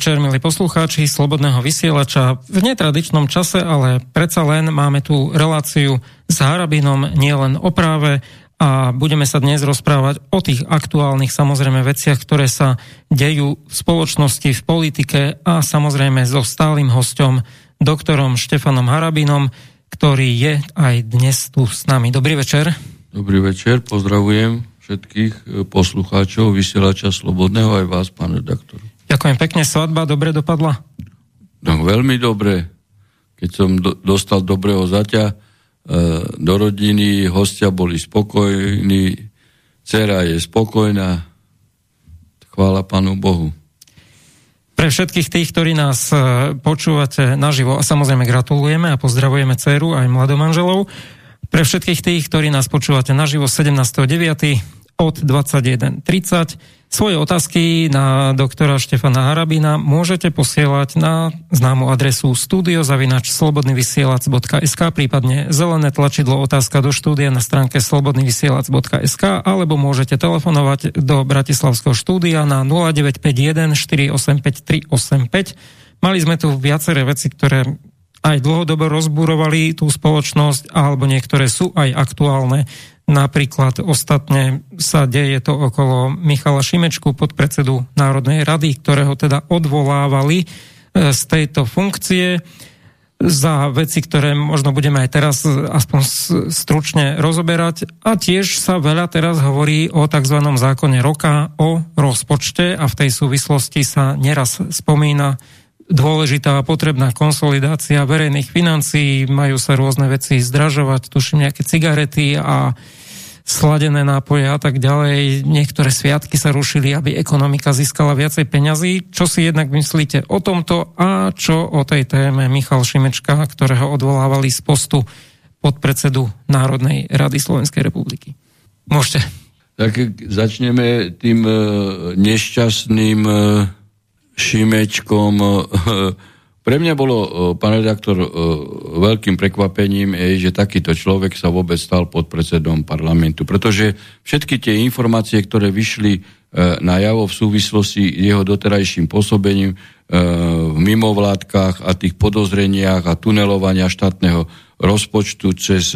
Večer, milí poslucháči Slobodného vysielača. V netradičnom čase, ale predsa len máme tu reláciu s Harabinom nielen o práve a budeme sa dnes rozprávať o tých aktuálnych samozrejme veciach, ktoré sa dejú v spoločnosti, v politike a samozrejme so stálym hostom, doktorom Štefanom Harabinom, ktorý je aj dnes tu s nami. Dobrý večer. Dobrý večer, pozdravujem všetkých poslucháčov vysielača Slobodného aj vás, pán redaktor. Ďakujem pekne. Svadba dobre dopadla? No, veľmi dobre. Keď som do, dostal dobrého zaťa e, do rodiny, hostia boli spokojní, dcera je spokojná. Chvála Pánu Bohu. Pre všetkých tých, ktorí nás e, počúvate naživo, a samozrejme gratulujeme a pozdravujeme dceru aj mladomanželov, pre všetkých tých, ktorí nás počúvate naživo 17.9 od 21.30. Svoje otázky na doktora Štefana Harabina môžete posielať na známu adresu studiozavinačslobodnyvysielac.sk prípadne zelené tlačidlo otázka do štúdia na stránke slobodnyvysielac.sk alebo môžete telefonovať do Bratislavského štúdia na 0951 485 385. Mali sme tu viaceré veci, ktoré aj dlhodobo rozburovali tú spoločnosť, alebo niektoré sú aj aktuálne. Napríklad ostatne sa deje to okolo Michala Šimečku, podpredsedu Národnej rady, ktorého teda odvolávali e, z tejto funkcie za veci, ktoré možno budeme aj teraz aspoň stručne rozoberať. A tiež sa veľa teraz hovorí o tzv. zákone roka, o rozpočte a v tej súvislosti sa neraz spomína dôležitá a potrebná konsolidácia verejných financií, majú sa rôzne veci zdražovať, tuším nejaké cigarety a sladené nápoje a tak ďalej. Niektoré sviatky sa rušili, aby ekonomika získala viacej peňazí. Čo si jednak myslíte o tomto a čo o tej téme Michal Šimečka, ktorého odvolávali z postu podpredsedu Národnej rady Slovenskej republiky? Môžete. Tak začneme tým e, nešťastným e, Šimečkom. E, pre mňa bolo, e, pán redaktor, e, veľkým prekvapením, že takýto človek sa vôbec stal podpredsedom parlamentu, pretože všetky tie informácie, ktoré vyšli na javo v súvislosti jeho doterajším pôsobením v mimovládkach a tých podozreniach a tunelovania štátneho rozpočtu cez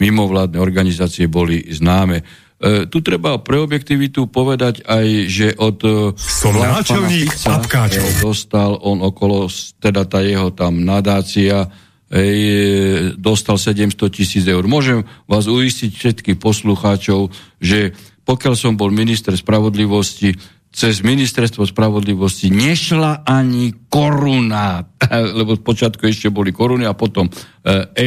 mimovládne organizácie boli známe. E, tu treba pre objektivitu povedať aj, že od e, Som náčelník e, dostal on okolo, teda tá jeho tam nadácia, e, dostal 700 tisíc eur. Môžem vás uistiť všetkých poslucháčov, že pokiaľ som bol minister spravodlivosti, cez ministerstvo spravodlivosti nešla ani koruna, lebo v počiatku ešte boli koruny a potom e,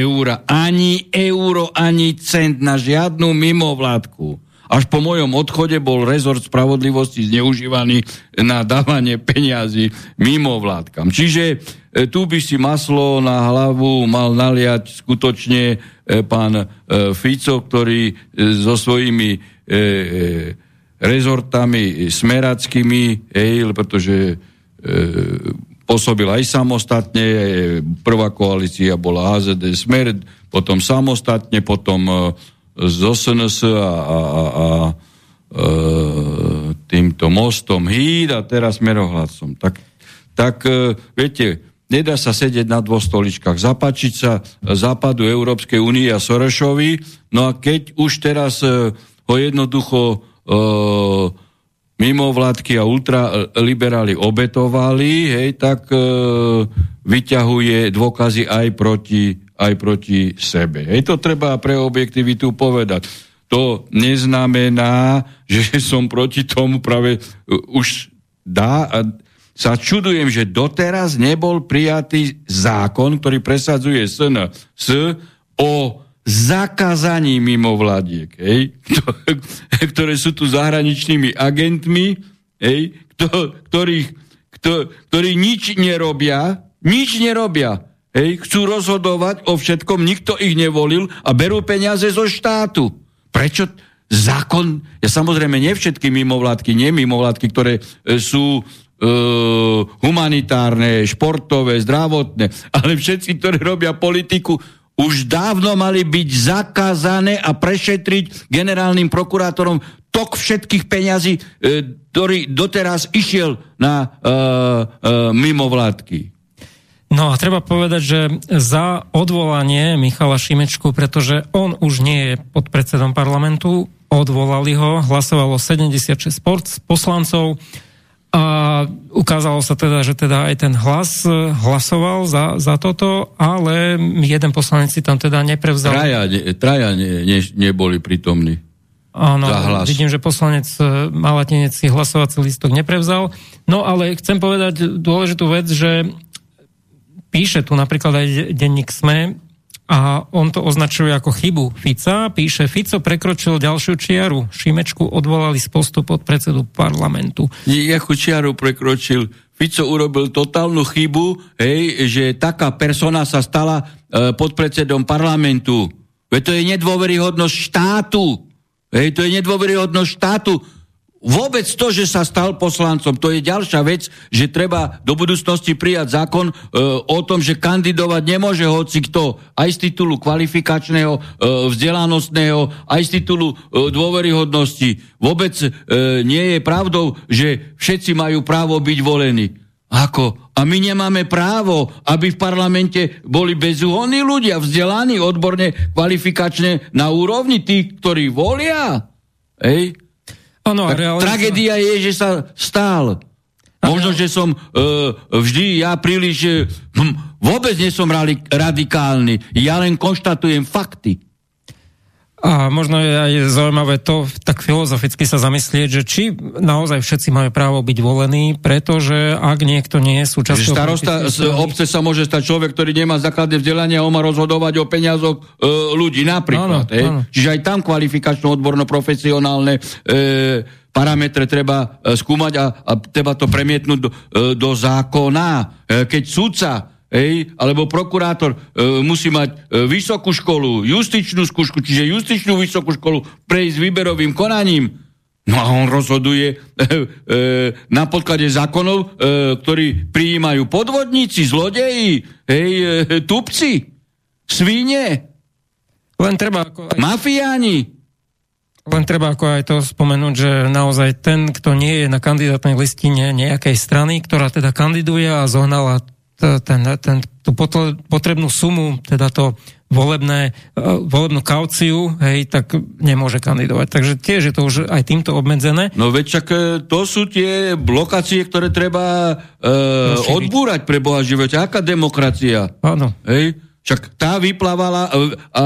eura, ani euro, ani cent na žiadnu mimovládku. Až po mojom odchode bol rezort spravodlivosti zneužívaný na dávanie peniazy mimo vládkam. Čiže e, tu by si maslo na hlavu mal naliať skutočne e, pán e, Fico, ktorý e, so svojimi e, e, rezortami smerackými, ej, pretože e, pôsobil aj samostatne, e, prvá koalícia bola AZD Smer, potom samostatne, potom e, z SNS a, a, a, a e, týmto mostom Híd a teraz Merohladcom. Tak, tak viete, nedá sa sedieť na dvoch stoličkách. Zapačiť sa západu Európskej únie a Sorešovi, no a keď už teraz ho jednoducho mimovládky a ultraliberáli obetovali, hej, tak e, vyťahuje dôkazy aj proti aj proti sebe. Hej, to treba pre objektivitu povedať. To neznamená, že som proti tomu práve uh, už dá a sa čudujem, že doteraz nebol prijatý zákon, ktorý presadzuje SN s o zakázaní mimovládiek, hej, ktoré sú tu zahraničnými agentmi, hej, ktorých, ktorí nič nerobia, nič nerobia Hej, chcú rozhodovať o všetkom, nikto ich nevolil a berú peniaze zo štátu. Prečo zákon, ja samozrejme nie všetky mimovládky, nie mimovládky, ktoré e, sú e, humanitárne, športové, zdravotné, ale všetci, ktorí robia politiku, už dávno mali byť zakázané a prešetriť generálnym prokurátorom tok všetkých peňazí, e, ktorý doteraz išiel na e, e, mimovládky. No a treba povedať, že za odvolanie Michala Šimečku, pretože on už nie je pod predsedom parlamentu, odvolali ho, hlasovalo 76 poslancov a ukázalo sa teda, že teda aj ten hlas hlasoval za, za toto, ale jeden poslanec si tam teda neprevzal. Traja, ne, traja ne, ne, neboli prítomní. Áno, vidím, že poslanec e, Malatinec si hlasovací listok neprevzal. No ale chcem povedať dôležitú vec, že píše tu napríklad aj denník SME a on to označuje ako chybu Fica. Píše, Fico prekročil ďalšiu čiaru. Šimečku odvolali z postu pod predsedu parlamentu. Jakú čiaru prekročil? Fico urobil totálnu chybu, hej, že taká persona sa stala e, podpredsedom parlamentu. Veď to je nedôveryhodnosť štátu. Hej, to je nedôveryhodnosť štátu Vôbec to, že sa stal poslancom, to je ďalšia vec, že treba do budúcnosti prijať zákon e, o tom, že kandidovať nemôže hoci kto, aj z titulu kvalifikačného, e, vzdelanostného, aj z titulu e, dôveryhodnosti. Vôbec e, nie je pravdou, že všetci majú právo byť volení. Ako? A my nemáme právo, aby v parlamente boli bezúhonní ľudia, vzdelaní, odborne, kvalifikačne na úrovni tých, ktorí volia. Ej? Ano, reálne... Tragédia je, že sa stál. Možno, že som uh, vždy ja príliš... Hm, vôbec nie som radikálny. Ja len konštatujem fakty. A možno je aj zaujímavé to tak filozoficky sa zamyslieť, že či naozaj všetci majú právo byť volení, pretože ak niekto nie je súčasťou... Starosta z obce sa môže stať človek, ktorý nemá základné vzdelanie a on má rozhodovať o peniazoch e, ľudí napríklad. Áno, áno. Čiže aj tam kvalifikačno, odborno, profesionálne e, parametre treba e, skúmať a, a treba to premietnúť do, e, do zákona. E, keď sudca Ej, alebo prokurátor e, musí mať e, vysokú školu, justičnú skúšku, čiže justičnú vysokú školu prejsť výberovým konaním. No a on rozhoduje e, e, na podklade zákonov, e, ktorí prijímajú podvodníci, zlodeji, hej, e, tupci, svíne, len treba ako aj... mafiáni. Len treba ako aj to spomenúť, že naozaj ten, kto nie je na kandidátnej listine nejakej strany, ktorá teda kandiduje a zohnala ten, ten, tú potrebnú sumu, teda to volebné, e, volebnú kauciu, hej, tak nemôže kandidovať. Takže tiež je to už aj týmto obmedzené. No veď čak e, to sú tie blokácie, ktoré treba e, odbúrať pre Boha živote. Aká demokracia? Áno. Hej? Však tá vyplávala a, a,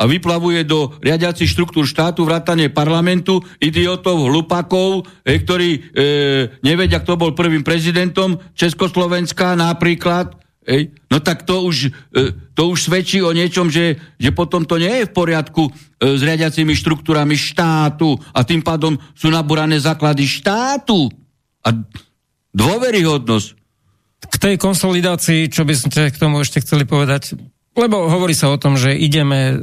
a vyplavuje do riadiacich štruktúr štátu vrátane parlamentu, idiotov, hlupakov, e, ktorí e, nevedia, kto bol prvým prezidentom Československa napríklad. E, no tak to už, e, to už svedčí o niečom, že, že potom to nie je v poriadku e, s riadiacimi štruktúrami štátu a tým pádom sú nabúrané základy štátu. A dôveryhodnosť k tej konsolidácii, čo by ste k tomu ešte chceli povedať? Lebo hovorí sa o tom, že ideme e,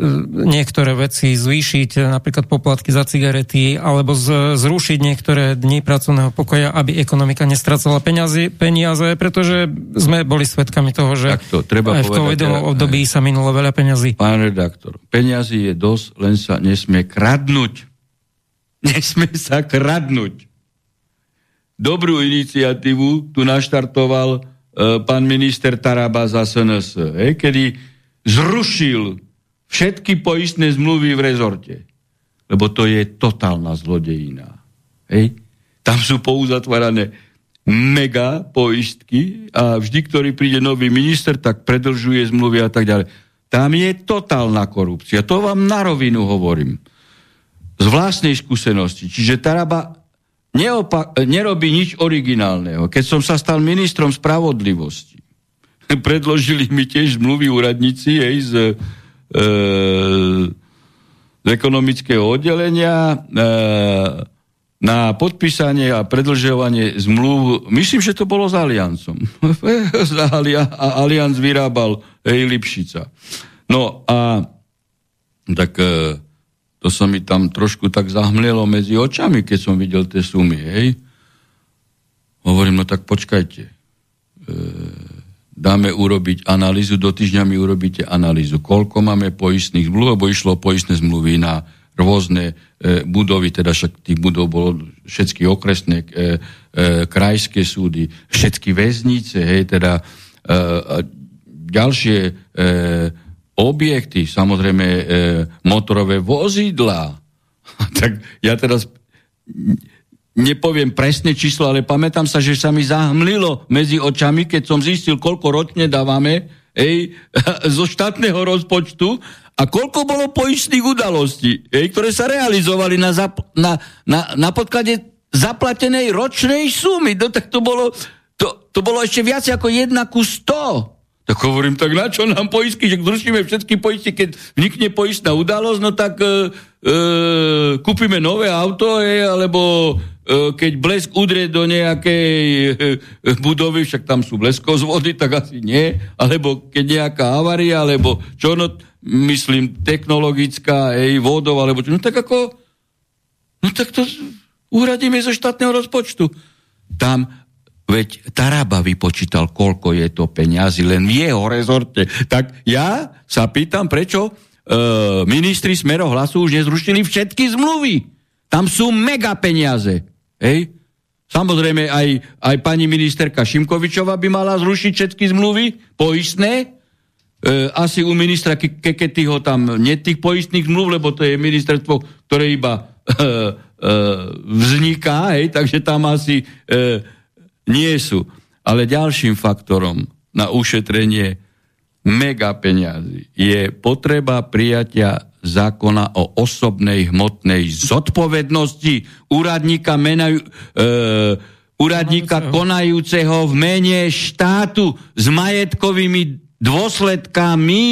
niektoré veci zvýšiť, napríklad poplatky za cigarety, alebo z, zrušiť niektoré dni pracovného pokoja, aby ekonomika nestracala peniaze, peniaze pretože sme boli svedkami toho, že to, treba aj v covidovom období sa minulo veľa peňazí. Pán redaktor, peniazy je dosť, len sa nesmie kradnúť. Nesmie sa kradnúť. Dobrú iniciatívu tu naštartoval E, pán minister Taraba za SNS, hej, kedy zrušil všetky poistné zmluvy v rezorte. Lebo to je totálna zlodejina. Hej. Tam sú pouzatvárané mega poistky a vždy, ktorý príde nový minister, tak predlžuje zmluvy a tak ďalej. Tam je totálna korupcia. To vám na rovinu hovorím. Z vlastnej skúsenosti. Čiže Taraba neopa- nerobí nič originálneho. Keď som sa stal ministrom spravodlivosti, predložili mi tiež zmluvy úradníci hej, z, e, z ekonomického oddelenia e, na podpísanie a predlžovanie zmluv, myslím, že to bolo s Aliancom. a Alianc vyrábal hej, Lipšica. No a tak e, to sa mi tam trošku tak zahmlielo medzi očami, keď som videl tie sumy, hej. Hovorím, no tak počkajte. E, dáme urobiť analýzu, do týždňa mi urobíte analýzu. Koľko máme poistných zmluv, lebo išlo poistné zmluvy na rôzne e, budovy, teda však tých budov bolo všetky okresné, e, e, krajské súdy, všetky väznice, hej, teda e, ďalšie e, objekty, samozrejme e, motorové vozidla. tak ja teraz nepoviem presné číslo, ale pamätám sa, že sa mi zahmlilo medzi očami, keď som zistil, koľko ročne dávame ej, zo štátneho rozpočtu a koľko bolo poistných udalostí, ej, ktoré sa realizovali na, zap, na, na, na podklade zaplatenej ročnej sumy. No, tak to bolo, to, to bolo ešte viac ako jedna ku 100. Tak hovorím, tak na čo nám poistky, že zrušíme všetky poistky, keď vnikne poistná udalosť, no tak e, e, kúpime nové auto, e, alebo e, keď blesk udrie do nejakej e, budovy, však tam sú bleskozvody, tak asi nie, alebo keď nejaká avaria, alebo čo, no, myslím, technologická, ej, vodov, alebo čo, no tak ako, no tak to uhradíme zo štátneho rozpočtu. Tam Veď Taraba vypočítal, koľko je to peňazí len v jeho rezorte. Tak ja sa pýtam, prečo e, ministri Smero hlasu už nezrušili všetky zmluvy. Tam sú mega peniaze. Hej? Samozrejme, aj, aj pani ministerka Šimkovičova by mala zrušiť všetky zmluvy, poistné. E, asi u ministra Keketyho tam nie tých poistných zmluv, lebo to je ministerstvo, ktoré iba e, e, vzniká, hej? takže tam asi... E, nie sú. Ale ďalším faktorom na ušetrenie mega peniazy je potreba prijatia zákona o osobnej hmotnej zodpovednosti úradníka, menajú, e, úradníka konajúceho v mene štátu s majetkovými dôsledkami.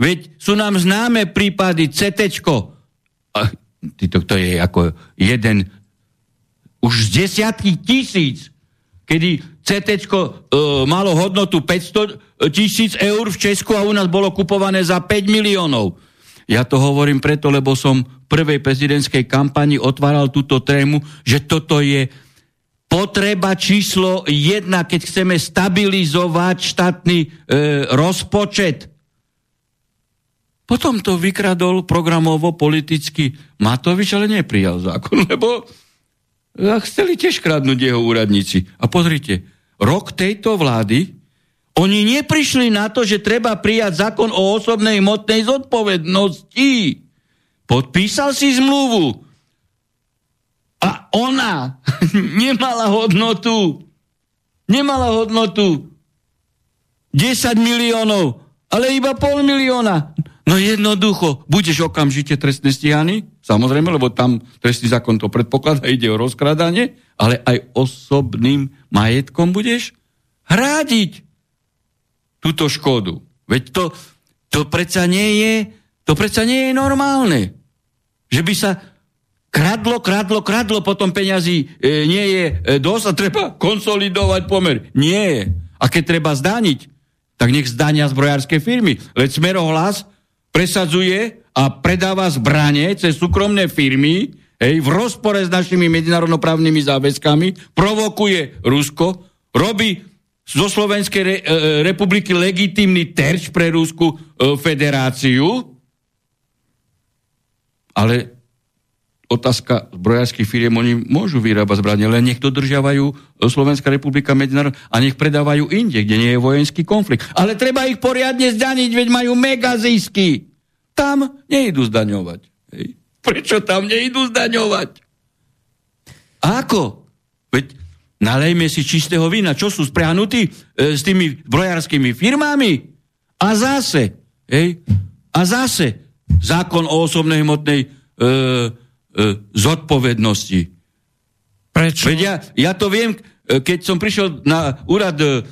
Veď sú nám známe prípady CT. To, to je ako jeden už z desiatky tisíc kedy CT e, malo hodnotu 500 tisíc eur v Česku a u nás bolo kupované za 5 miliónov. Ja to hovorím preto, lebo som v prvej prezidentskej kampani otváral túto tému, že toto je potreba číslo jedna, keď chceme stabilizovať štátny e, rozpočet. Potom to vykradol programovo politicky Matovič, ale neprijal zákon, lebo a chceli tiež kradnúť jeho úradníci. A pozrite, rok tejto vlády, oni neprišli na to, že treba prijať zákon o osobnej motnej zodpovednosti. Podpísal si zmluvu. A ona nemala hodnotu. Nemala hodnotu 10 miliónov, ale iba pol milióna. No jednoducho, budeš okamžite trestne stíhaný, samozrejme, lebo tam trestný zákon to predpokladá, ide o rozkradanie, ale aj osobným majetkom budeš hrádiť túto škodu. Veď to, to predsa nie je, to predsa nie je normálne. Že by sa kradlo, kradlo, kradlo, potom peňazí e, nie je e, dosť a treba konsolidovať pomer. Nie. A keď treba zdániť, tak nech zdania zbrojárske firmy. Leď Smerohlas presadzuje a predáva zbranie cez súkromné firmy, hej, v rozpore s našimi medzinárodnoprávnymi záväzkami, provokuje Rusko, robí zo Slovenskej re, e, republiky legitímny terč pre Rusku e, federáciu, ale otázka zbrojárských firiem, oni môžu vyrábať zbranie, len nech dodržiavajú e, Slovenská republika medzinárod a nech predávajú inde, kde nie je vojenský konflikt. Ale treba ich poriadne zdaniť, veď majú mega zisky. Tam nejdu zdaňovať. Hej. Prečo tam nejdu zdaňovať? Ako? Veď nalejme si čistého vína. Čo sú spriahnutí e, s tými zbrojárskymi firmami? A zase, hej, a zase zákon o osobnej hmotnej e, e, zodpovednosti. Prečo? Veď ja, ja to viem, e, keď som prišiel na úrad e,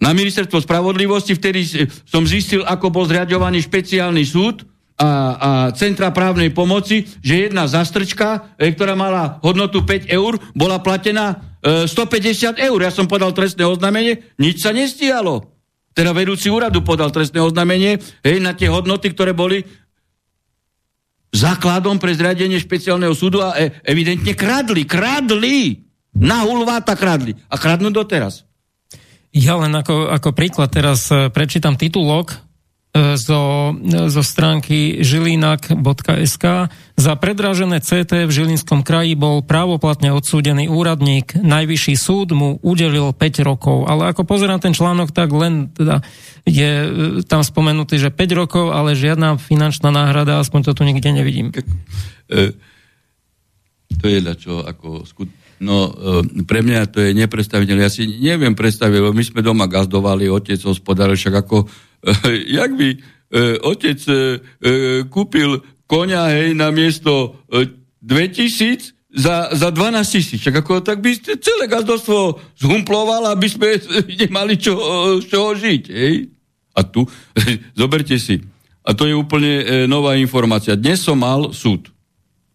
na ministerstvo spravodlivosti, vtedy som zistil, ako bol zriadovaný špeciálny súd a, a centra právnej pomoci, že jedna zastrčka, e, ktorá mala hodnotu 5 eur, bola platená 150 eur. Ja som podal trestné oznámenie, nič sa nestialo. Teda vedúci úradu podal trestné oznámenie hej, na tie hodnoty, ktoré boli základom pre zriadenie špeciálneho súdu a e, evidentne kradli, kradli, na hulváta kradli a kradnú doteraz. Ja len ako, ako príklad teraz e, prečítam titulok zo, zo stránky žilinak.sk. Za predražené CT v Žilinskom kraji bol právoplatne odsúdený úradník. Najvyšší súd mu udelil 5 rokov. Ale ako pozerám ten článok, tak len teda je e, tam spomenutý, že 5 rokov, ale žiadna finančná náhrada, aspoň to tu nikde nevidím. E, to je na čo ako skut... No, e, pre mňa to je nepredstaviteľné. Ja si neviem predstaviť, lebo my sme doma gazdovali, otec hospodáril, však ako jak by e, otec e, e, kúpil konia, hej, na miesto e, 2000 za, za 12 tisíc. Čak ako, tak by celé gazdovstvo zhumploval, aby sme nemali čo, z čoho žiť. Hej? A tu, zoberte si, a to je úplne e, nová informácia. Dnes som mal súd.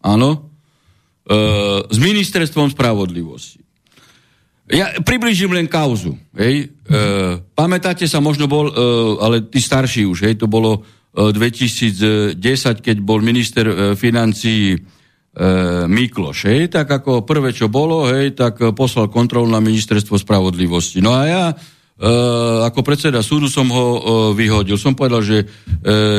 Áno? E, s ministerstvom spravodlivosti. Ja približím len kauzu. Hej. E, pamätáte sa, možno bol, e, ale tí starší už, hej, to bolo e, 2010, keď bol minister e, financií e, Mikloš, hej, tak ako prvé, čo bolo, hej, tak poslal kontrolu na ministerstvo spravodlivosti. No a ja E, ako predseda súdu som ho e, vyhodil. Som povedal, že e,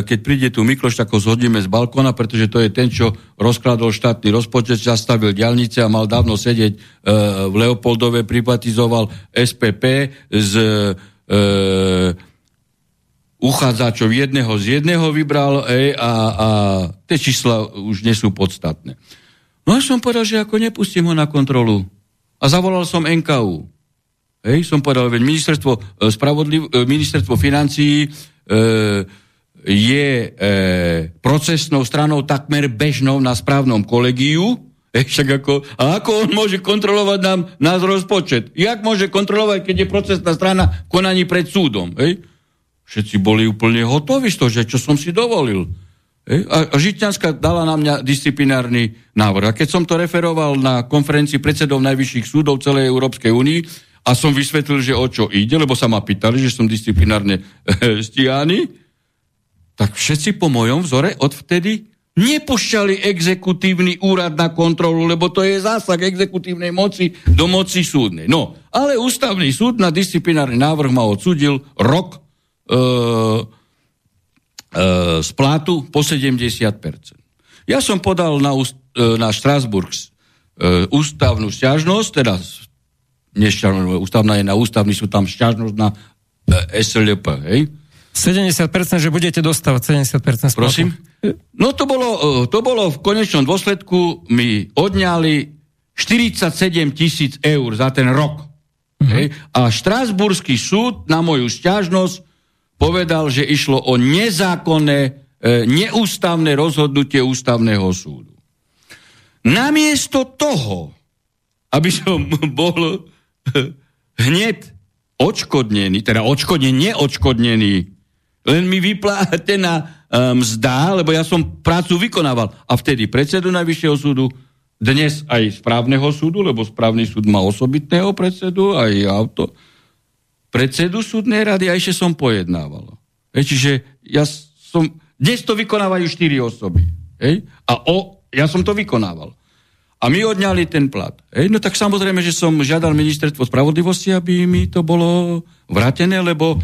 keď príde tu Mikloš, tak ho zhodíme z balkóna, pretože to je ten, čo rozkladol štátny rozpočet, zastavil diálnice a mal dávno sedieť v Leopoldove, privatizoval SPP z uchádzačov jedného z jedného vybral ej, a, a tie čísla už nie sú podstatné. No a som povedal, že ako nepustím ho na kontrolu. A zavolal som NKU. Hej, som povedal, veď ministerstvo, e, spravodliv, e, ministerstvo financií e, je e, procesnou stranou takmer bežnou na správnom kolegiu, však ako, a ako on môže kontrolovať nám nás rozpočet? Jak môže kontrolovať, keď je procesná strana konaní pred súdom? Hej? Všetci boli úplne hotoví z toho, že čo som si dovolil. Hej? A, a Žitňanská dala na mňa disciplinárny návrh. A keď som to referoval na konferencii predsedov najvyšších súdov celej Európskej únii, a som vysvetlil, že o čo ide, lebo sa ma pýtali, že som disciplinárne eh, stíhaný, tak všetci po mojom vzore odvtedy nepúšťali exekutívny úrad na kontrolu, lebo to je zásah exekutívnej moci do moci súdnej. No, ale ústavný súd na disciplinárny návrh ma odsudil rok e, e, splátu po 70%. Ja som podal na, na Štrásburg e, ústavnú stiažnosť, teda nešťažnosť, ústavná je na ústavný, sú tam šťažnosť na e, SLP, hej? 70%, že budete dostávať 70% splatu. Prosím? No to bolo, e, to bolo v konečnom dôsledku, mi odňali 47 tisíc eur za ten rok. Uh-huh. Hej? A Štrásburský súd na moju stiažnosť povedal, že išlo o nezákonné, e, neústavné rozhodnutie ústavného súdu. Namiesto toho, aby som bol hneď odškodnený, teda odškodnený, neodškodnený, len mi vyplátená um, mzda, lebo ja som prácu vykonával. A vtedy predsedu Najvyššieho súdu, dnes aj správneho súdu, lebo správny súd má osobitného predsedu, aj auto, predsedu súdnej rady a ešte som pojednával. Hej, čiže ja som, dnes to vykonávajú štyri osoby. Hej, a o, ja som to vykonával. A my odňali ten plat. Ej, no tak samozrejme, že som žiadal ministerstvo spravodlivosti, aby mi to bolo vrátené, lebo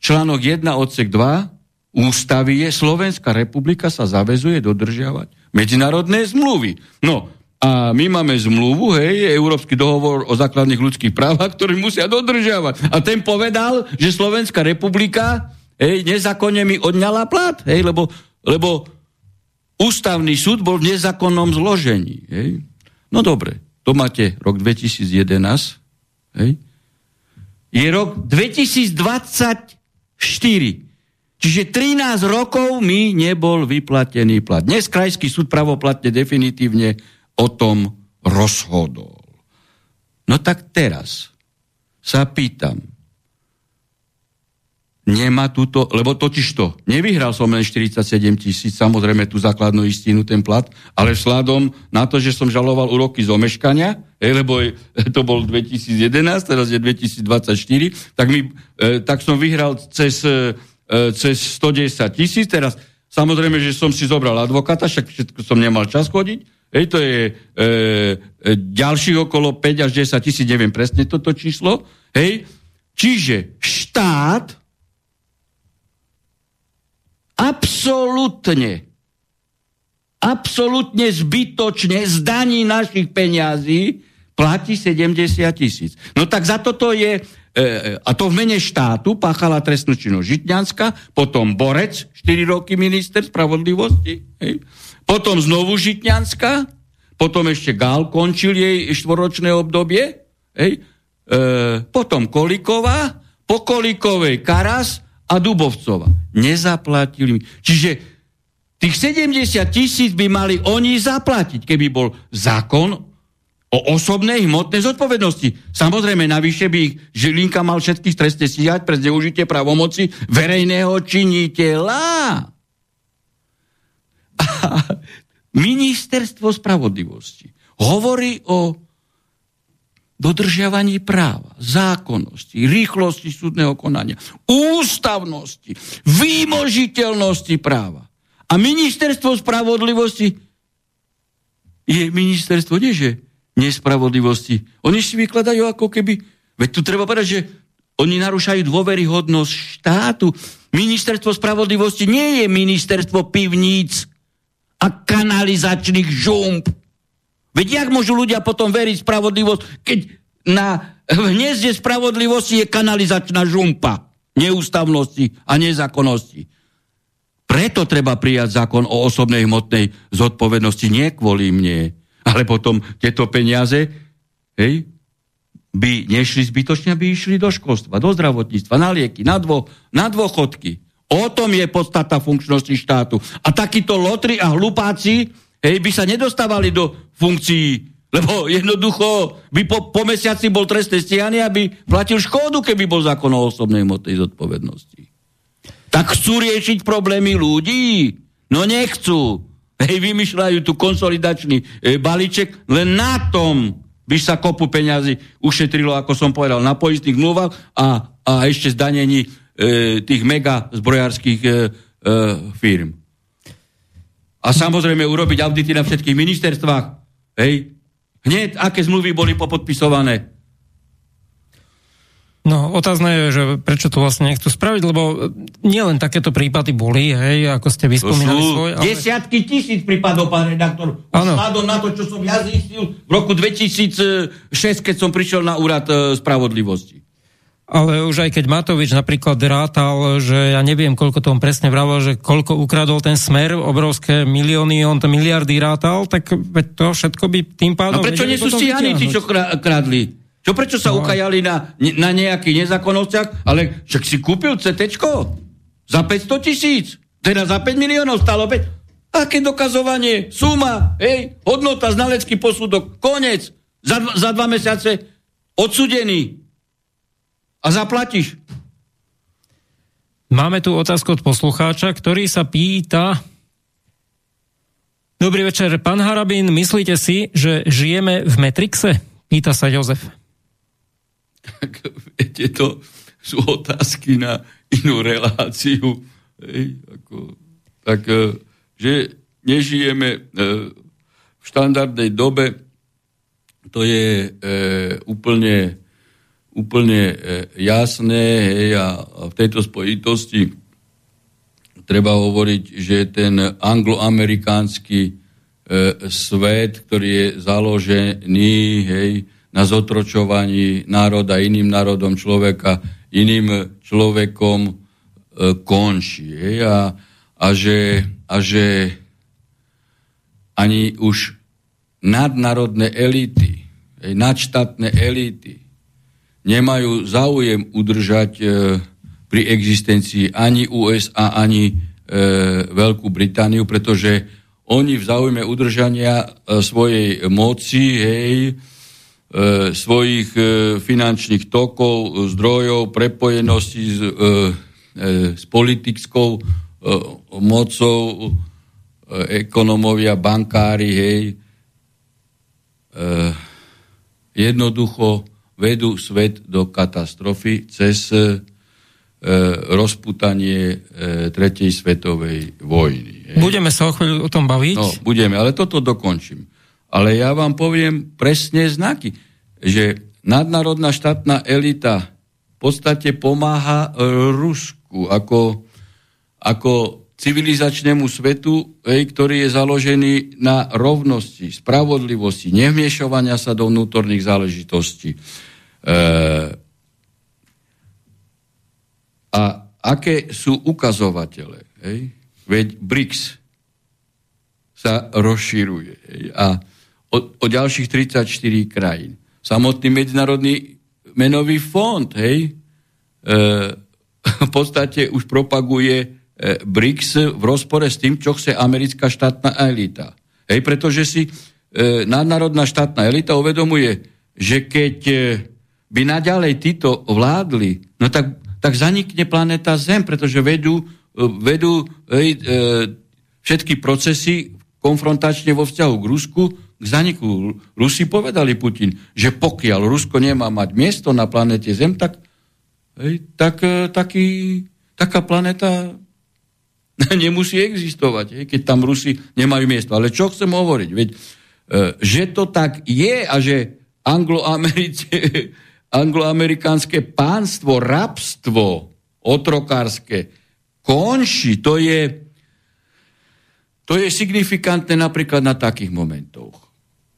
článok 1 odsek 2 ústavy je Slovenská republika sa zavezuje dodržiavať medzinárodné zmluvy. No, a my máme zmluvu, hej, Európsky dohovor o základných ľudských právach, ktorý musia dodržiavať. A ten povedal, že Slovenská republika hej, nezákonne mi odňala plat, hej, lebo, lebo ústavný súd bol v nezákonnom zložení. Hej? No dobre, to máte rok 2011. Hej? Je rok 2024. Čiže 13 rokov mi nebol vyplatený plat. Dnes Krajský súd pravoplatne definitívne o tom rozhodol. No tak teraz sa pýtam, nemá túto, lebo totiž to, nevyhral som len 47 tisíc, samozrejme tú základnú istinu, ten plat, ale vzhľadom na to, že som žaloval úroky z omeškania, hej, lebo to bol 2011, teraz je 2024, tak, mi, e, tak som vyhral cez, e, cez 110 tisíc, teraz samozrejme, že som si zobral advokáta, však všetko som nemal čas chodiť, hej, to je e, e, ďalších okolo 5 až 10 tisíc, neviem presne toto číslo, hej, čiže štát absolútne absolútne zbytočne z daní našich peňazí platí 70 tisíc. No tak za toto je, e, a to v mene štátu páchala trestnú činnosť Žitňanská, potom Borec, 4 roky minister spravodlivosti, hej, potom znovu Žitňanská, potom ešte Gál končil jej štvoročné obdobie, hej, e, potom Koliková, po Kolikovej Karas a Dubovcova. Nezaplatili. Čiže Tých 70 tisíc by mali oni zaplatiť, keby bol zákon o osobnej hmotnej zodpovednosti. Samozrejme, navyše by ich Žilinka mal všetkých trestne stíhať pre zneužitie pravomoci verejného činiteľa. A ministerstvo spravodlivosti hovorí o dodržiavaní práva, zákonnosti, rýchlosti súdneho konania, ústavnosti, výmožiteľnosti práva. A ministerstvo spravodlivosti je ministerstvo nie, že nespravodlivosti. Oni si vykladajú ako keby... Veď tu treba povedať, že oni narúšajú dôveryhodnosť štátu. Ministerstvo spravodlivosti nie je ministerstvo pivníc a kanalizačných žump. Veď jak môžu ľudia potom veriť spravodlivosť, keď na hniezde spravodlivosti je kanalizačná žumpa neústavnosti a nezákonnosti. Preto treba prijať zákon o osobnej hmotnej zodpovednosti, nie kvôli mne. Ale potom tieto peniaze hej, by nešli zbytočne, by išli do školstva, do zdravotníctva, na lieky, na, dvo, na dôchodky. O tom je podstata funkčnosti štátu. A takíto lotri a hlupáci hej, by sa nedostávali do funkcií, lebo jednoducho by po, po mesiaci bol trestné stíhanie, aby platil škodu, keby bol zákon o osobnej hmotnej zodpovednosti. Tak chcú riešiť problémy ľudí? No nechcú. Hej, vymýšľajú tu konsolidačný e, balíček, len na tom by sa kopu peňazí ušetrilo, ako som povedal, na poistných mluvách a, a ešte zdanení e, tých mega zbrojárských e, e, firm. A samozrejme urobiť audity na všetkých ministerstvách. Hej. Hneď, aké zmluvy boli popodpisované. No, otázne je, že prečo to vlastne nechcú spraviť, lebo nielen takéto prípady boli, hej, ako ste vyspomínali svoj. Ale... Desiatky tisíc prípadov, pán redaktor. Vzhľadom na to, čo som ja zistil v roku 2006, keď som prišiel na úrad e, spravodlivosti. Ale už aj keď Matovič napríklad rátal, že ja neviem, koľko to on presne vravel, že koľko ukradol ten smer, obrovské milióny, on to miliardy rátal, tak to všetko by tým pádom... No prečo nie sú stíhaní tí, čo kradli? Čo prečo sa no. ukajali na, na nejakých nezákonnostiach, ale však si kúpil CT za 500 tisíc, teda za 5 miliónov stalo 5. Aké dokazovanie, suma, hej, hodnota, znalecký posudok, konec, za, za dva mesiace odsudený a zaplatíš. Máme tu otázku od poslucháča, ktorý sa pýta, Dobrý večer, pán Harabín, myslíte si, že žijeme v Metrixe? Pýta sa Jozef tak viete, to sú otázky na inú reláciu. Hej, ako, tak, e, že nežijeme e, v štandardnej dobe, to je e, úplne, úplne jasné hej, a v tejto spojitosti treba hovoriť, že ten angloamerikánsky svet, ktorý je založený hej, na zotročovaní národa iným národom človeka, iným človekom e, končí. Hej? A, a, že, a že ani už nadnárodné elity, hej, nadštátne elity nemajú záujem udržať e, pri existencii ani USA, ani e, Veľkú Britániu, pretože oni v záujme udržania e, svojej moci, hej, svojich finančných tokov, zdrojov, prepojenosti s, s politickou mocou, ekonomovia, bankári, hej, jednoducho vedú svet do katastrofy cez rozputanie tretej svetovej vojny. Hej. Budeme sa o chvíľu o tom baviť. No, budeme, ale toto dokončím. Ale ja vám poviem presne znaky, že nadnárodná štátna elita v podstate pomáha Rusku ako, ako civilizačnému svetu, hej, ktorý je založený na rovnosti, spravodlivosti, nevmiešovania sa do vnútorných záležitostí. E, a aké sú ukazovatele? Hej? Veď BRICS sa rozširuje. Hej? A o, o ďalších 34 krajín. Samotný medzinárodný menový fond, hej, e, v podstate už propaguje BRICS v rozpore s tým, čo chce americká štátna elita. Hej, pretože si e, nadnárodná štátna elita uvedomuje, že keď e, by naďalej títo vládli, no tak, tak zanikne planéta Zem, pretože vedú, e, vedú hej, e, všetky procesy konfrontačne vo vzťahu k Rusku k zaniku. Rusi povedali Putin, že pokiaľ Rusko nemá mať miesto na planete Zem, tak, hej, tak e, taký, taká planéta nemusí existovať, keď tam Rusi nemajú miesto. Ale čo chcem hovoriť? Veď, e, že to tak je a že angloamerikánske pánstvo, rabstvo, otrokárske konší, to je, to je signifikantné napríklad na takých momentoch.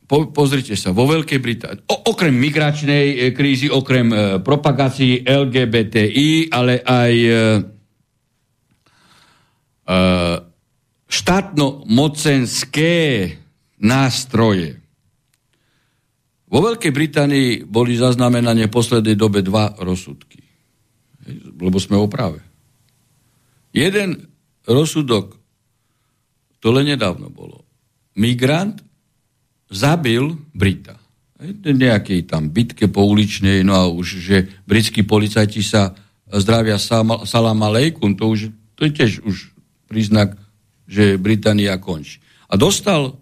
Po, pozrite sa, vo Veľkej Británii, okrem migračnej e, krízy, okrem e, propagácií LGBTI, ale aj e, štátno-mocenské nástroje. Vo Veľkej Británii boli zaznamenané v poslednej dobe dva rozsudky. Lebo sme o. Jeden rozsudok, to len nedávno bolo. Migrant zabil Brita. Nejakej tam bitke pouličnej, no a už, že britskí policajti sa zdravia salam aleikum, to už, to je tiež už príznak, že Británia končí. A dostal,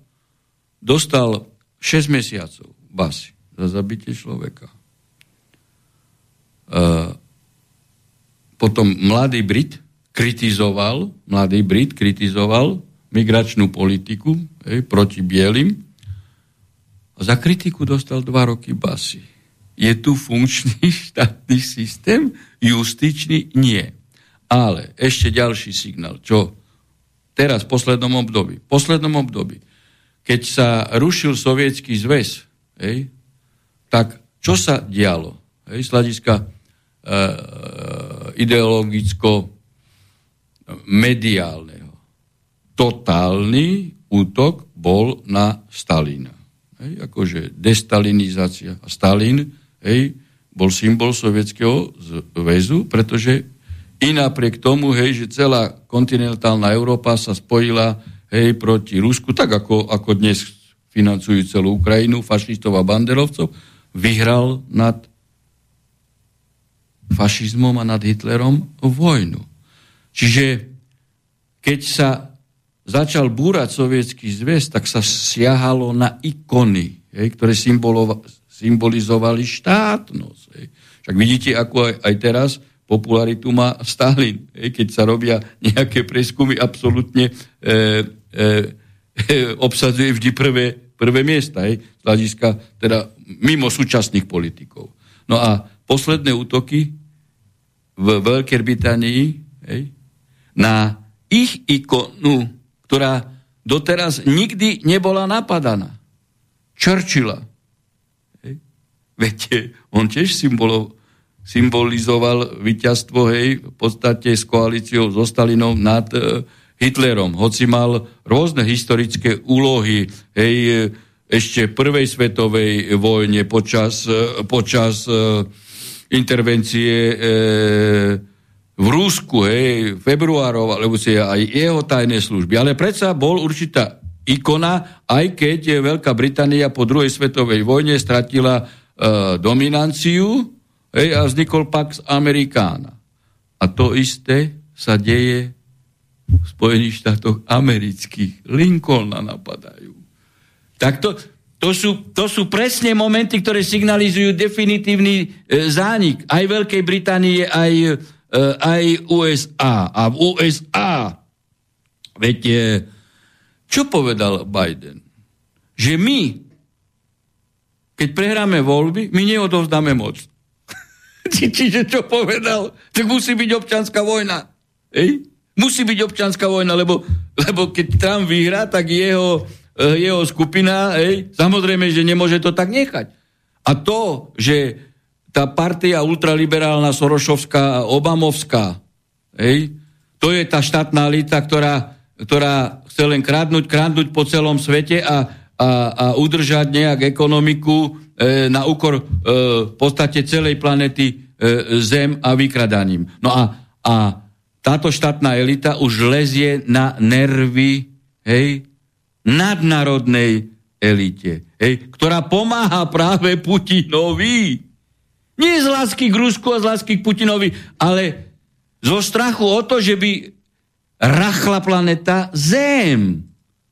dostal 6 mesiacov basy za zabitie človeka. Uh, potom mladý Brit kritizoval, mladý Brit kritizoval migračnú politiku hej, proti bielým a za kritiku dostal dva roky basy. Je tu funkčný štátny systém? Justičný? Nie. Ale ešte ďalší signál, čo teraz v poslednom období, v poslednom období, keď sa rušil sovietský zväz, hej, tak čo sa dialo? Hej, z hľadiska e, ideologicko-mediálneho. Totálny útok bol na Stalina. Hej, akože destalinizácia. Stalin hej, bol symbol sovietského zväzu, pretože i napriek tomu, hej, že celá kontinentálna Európa sa spojila hej, proti Rusku, tak ako, ako dnes financujú celú Ukrajinu, fašistov a banderovcov, vyhral nad fašizmom a nad Hitlerom vojnu. Čiže keď sa začal búrať sovietský zväz, tak sa siahalo na ikony, hej, ktoré symbolizovali štátnosť. Hej. Však vidíte, ako aj, aj teraz popularitu má Stalin. Keď sa robia nejaké preskumy, absolútne e, e, e, obsadzuje vždy prvé, prvé miesta, hej, z hľadiska teda mimo súčasných politikov. No a posledné útoky v Veľkej Británii hej, na ich ikonu, ktorá doteraz nikdy nebola napadaná. Churchilla. Hej. Viete, on tiež symbolo, symbolizoval víťazstvo, hej, v podstate s koalíciou so Stalinom nad e, Hitlerom. Hoci mal rôzne historické úlohy, hej, e, ešte prvej svetovej vojne počas, e, počas e, intervencie e, v Rúsku, hej, februárov, alebo si aj jeho tajné služby. Ale predsa bol určitá ikona, aj keď Veľká Británia po druhej svetovej vojne stratila e, dominanciu, Hej, a vznikol Pax Americana. A to isté sa deje v Spojených štátoch amerických. Lincolna napadajú. Tak to, to, sú, to sú presne momenty, ktoré signalizujú definitívny e, zánik aj Veľkej Británie, aj, e, aj USA. A v USA, viete, čo povedal Biden? Že my, keď prehráme voľby, my neodovzdáme moc. Či, čiže čo povedal? Tak musí byť občanská vojna. Ej? Musí byť občianská vojna, lebo, lebo keď Trump vyhrá, tak jeho, eh, jeho skupina, hej, samozrejme, že nemôže to tak nechať. A to, že tá partia ultraliberálna, Sorošovská, Obamovská, hej, to je tá štátna elita, ktorá, ktorá chce len kradnúť, kradnúť po celom svete a, a, a udržať nejak ekonomiku e, na úkor e, v podstate celej planety e, Zem a vykradaním. No a, a táto štátna elita už lezie na nervy hej, nadnárodnej elite, hej, ktorá pomáha práve Putinovi. Nie z lásky k Rusku a z lásky k Putinovi, ale zo strachu o to, že by rachla planeta Zem.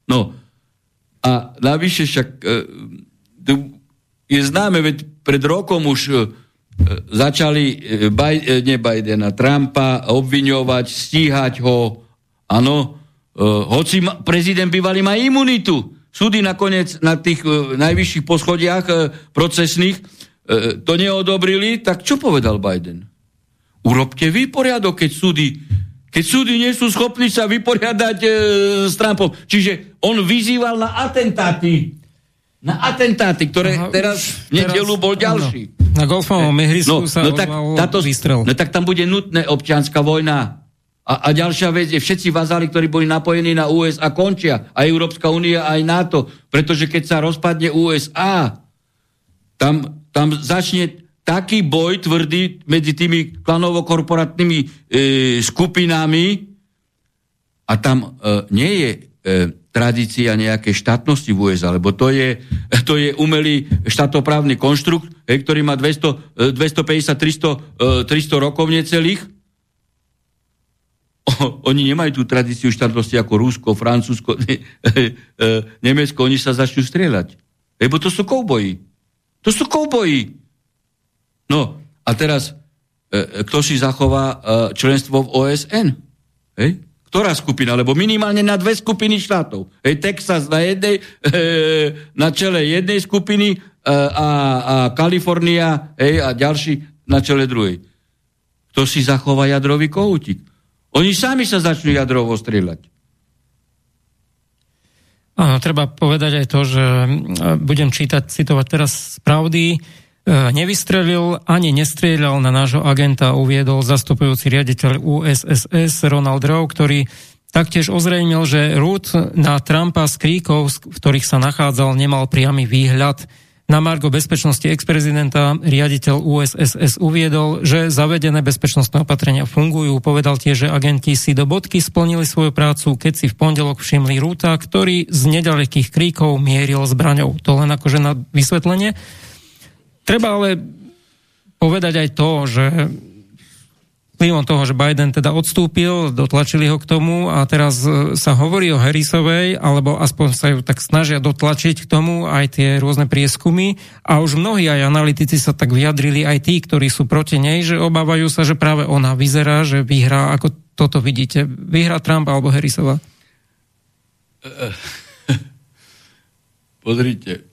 No a navyše však e, je známe, veď pred rokom už e, začali e, e, ne Bidena, Trumpa obviňovať, stíhať ho. Áno, e, hoci prezident bývalý má imunitu. Súdy nakoniec na tých najvyšších poschodiach procesných to neodobrili, tak čo povedal Biden? Urobte vy poriadok, keď súdy, keď súdy nie sú schopní sa vyporiadať e, s Trumpom. Čiže on vyzýval na atentáty na atentáty, ktoré Aha, teraz v nedelu bol ďalší. No, na golfovom ihrisku no, sa no, tak, táto, výstrel. No tak tam bude nutné občianská vojna. A, a ďalšia vec je, všetci vazali, ktorí boli napojení na USA, končia. Aj Európska únia, aj NATO. Pretože keď sa rozpadne USA, tam, tam začne taký boj tvrdý medzi tými klanovo-korporátnymi e, skupinami a tam e, nie je tradícia nejakej štátnosti v USA, lebo to je, to je umelý štátoprávny konštrukt, hej, ktorý má 200, 250, 300, 300 rokov necelých. O, oni nemajú tú tradíciu štátnosti ako Rusko, Francúzsko, ne, e, Nemecko, oni sa začnú strieľať. Lebo to sú kouboji. To sú kouboji. No, a teraz, e, kto si zachová e, členstvo v OSN? Hej? Ktorá skupina? Lebo minimálne na dve skupiny štátov. Hej, Texas na, jednej, e, na čele jednej skupiny e, a, a Kalifornia hej, a ďalší na čele druhej. Kto si zachová jadrový koutík? Oni sami sa začnú jadrovo strieľať. Áno, treba povedať aj to, že e, budem čítať, citovať teraz z pravdy. E, nevystrelil ani nestrieľal na nášho agenta, uviedol zastupujúci riaditeľ USSS Ronald Rowe, ktorý taktiež ozrejmil, že Rúd na Trumpa z kríkov, v ktorých sa nachádzal, nemal priamy výhľad. Na Margo bezpečnosti ex-prezidenta riaditeľ USSS uviedol, že zavedené bezpečnostné opatrenia fungujú. Povedal tiež, že agenti si do bodky splnili svoju prácu, keď si v pondelok všimli Rúta, ktorý z nedalekých kríkov mieril zbraňou. To len akože na vysvetlenie. Treba ale povedať aj to, že vplyvom toho, že Biden teda odstúpil, dotlačili ho k tomu a teraz e, sa hovorí o Harrisovej, alebo aspoň sa ju tak snažia dotlačiť k tomu aj tie rôzne prieskumy a už mnohí aj analytici sa tak vyjadrili aj tí, ktorí sú proti nej, že obávajú sa, že práve ona vyzerá, že vyhrá, ako toto vidíte. Vyhrá Trump alebo Harrisova? Pozrite,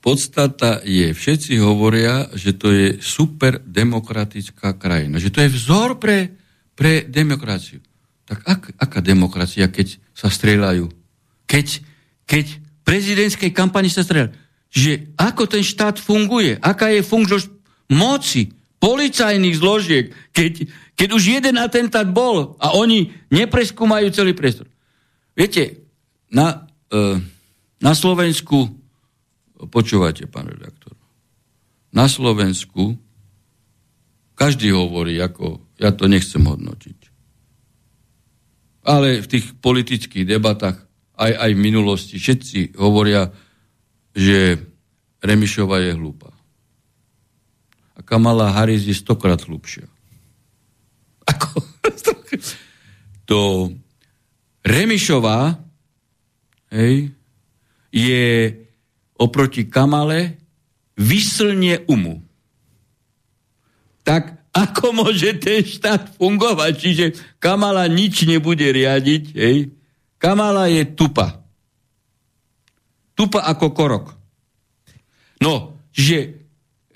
podstata je, všetci hovoria, že to je super demokratická krajina, že to je vzor pre, pre demokraciu. Tak ak, aká demokracia, keď sa strieľajú? Keď, keď v prezidentskej kampani sa strieľajú? Že ako ten štát funguje? Aká je funkčnosť moci, policajných zložiek, keď, keď už jeden atentát bol a oni nepreskúmajú celý priestor. Viete, na, e, na Slovensku Počúvate, pán redaktor. Na Slovensku každý hovorí, ako ja to nechcem hodnotiť. Ale v tých politických debatách, aj, aj v minulosti, všetci hovoria, že Remišova je hlúpa. A Kamala Harris je stokrát hlúpšia. Ako? to Remišová hej, je oproti Kamale vyslne umu. Tak ako môže ten štát fungovať? Čiže Kamala nič nebude riadiť. Hej? Kamala je tupa. Tupa ako korok. No, že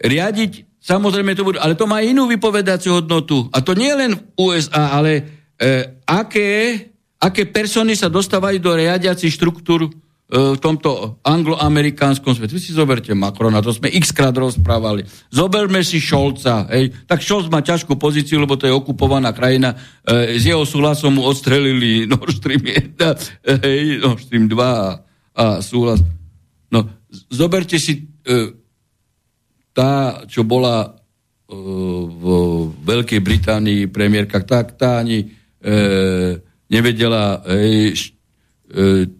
riadiť samozrejme to budú, ale to má inú vypovedaciu hodnotu. A to nie len v USA, ale e, aké, aké persony sa dostávajú do riadiacich štruktúr v tomto angloamerikánskom svete. Si zoberte Macrona, to sme x krát rozprávali. Zoberme si Šolca. Hej. Tak Šolc má ťažkú pozíciu, lebo to je okupovaná krajina. E, s jeho súhlasom mu odstrelili Nord Stream 1, hej, Nord Stream 2 a, a súhlas. No, zoberte si e, tá, čo bola e, v Veľkej Británii premiérka, tak tá ani e, nevedela hej, e,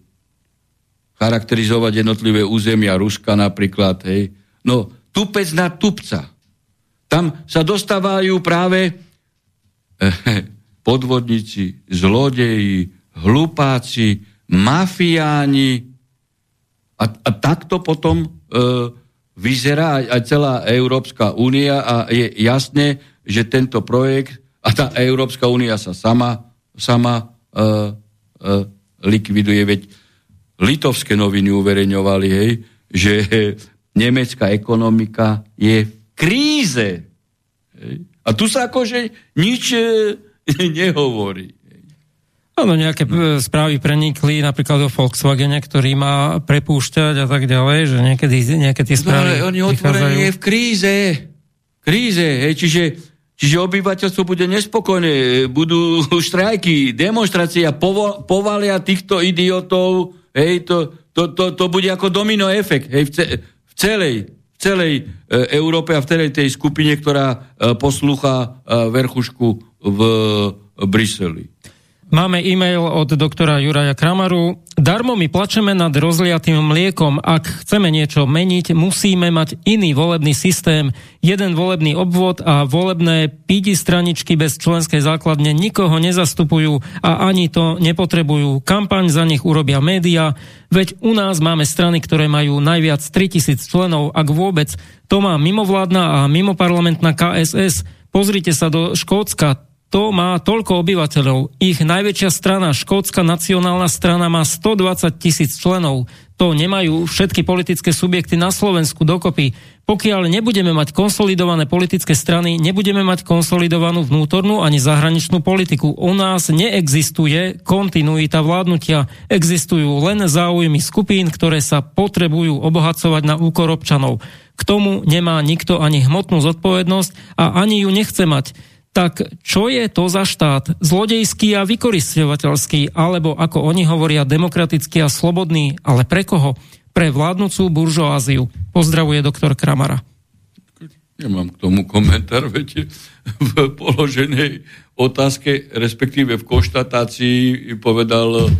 charakterizovať jednotlivé územia Ruska napríklad. Hej. No, tupec na tupca. Tam sa dostávajú práve eh, podvodníci, zlodeji, hlupáci, mafiáni. A, a takto potom e, vyzerá aj, celá Európska únia a je jasné, že tento projekt a tá Európska únia sa sama, sama e, e, likviduje. Veď litovské noviny uverejňovali, hej, že nemecká ekonomika je v kríze. Hej. A tu sa akože nič e, nehovorí. Áno, nejaké e, správy prenikli napríklad o Volkswagene, ktorý má prepúšťať a tak ďalej, že niekedy nejaké tie správy no, ale oni otvorení je v kríze. Kríze, hej, čiže, čiže obyvateľstvo bude nespokojné, budú štrajky, demonstrácie a povalia týchto idiotov Hej, to, to, to, to bude ako domino efekt hej, v, ce, v celej, v celej e, Európe a v celej tej skupine, ktorá e, poslúcha e, verchušku v e, Bruseli. Máme e-mail od doktora Juraja Kramaru. Darmo my plačeme nad rozliatým mliekom. Ak chceme niečo meniť, musíme mať iný volebný systém, jeden volebný obvod a volebné pídi straničky bez členskej základne nikoho nezastupujú a ani to nepotrebujú. Kampaň za nich urobia média, veď u nás máme strany, ktoré majú najviac 3000 členov, ak vôbec. To má mimovládna a mimoparlamentná KSS. Pozrite sa do Škótska, to má toľko obyvateľov. Ich najväčšia strana, Škótska nacionálna strana, má 120 tisíc členov. To nemajú všetky politické subjekty na Slovensku dokopy. Pokiaľ nebudeme mať konsolidované politické strany, nebudeme mať konsolidovanú vnútornú ani zahraničnú politiku. U nás neexistuje kontinuita vládnutia. Existujú len záujmy skupín, ktoré sa potrebujú obohacovať na úkor občanov. K tomu nemá nikto ani hmotnú zodpovednosť a ani ju nechce mať tak čo je to za štát? Zlodejský a vykoristovateľský, alebo ako oni hovoria, demokratický a slobodný, ale pre koho? Pre vládnúcu buržoáziu. Pozdravuje doktor Kramara. Nemám k tomu komentár, viete, v položenej otázke, respektíve v konštatácii povedal uh,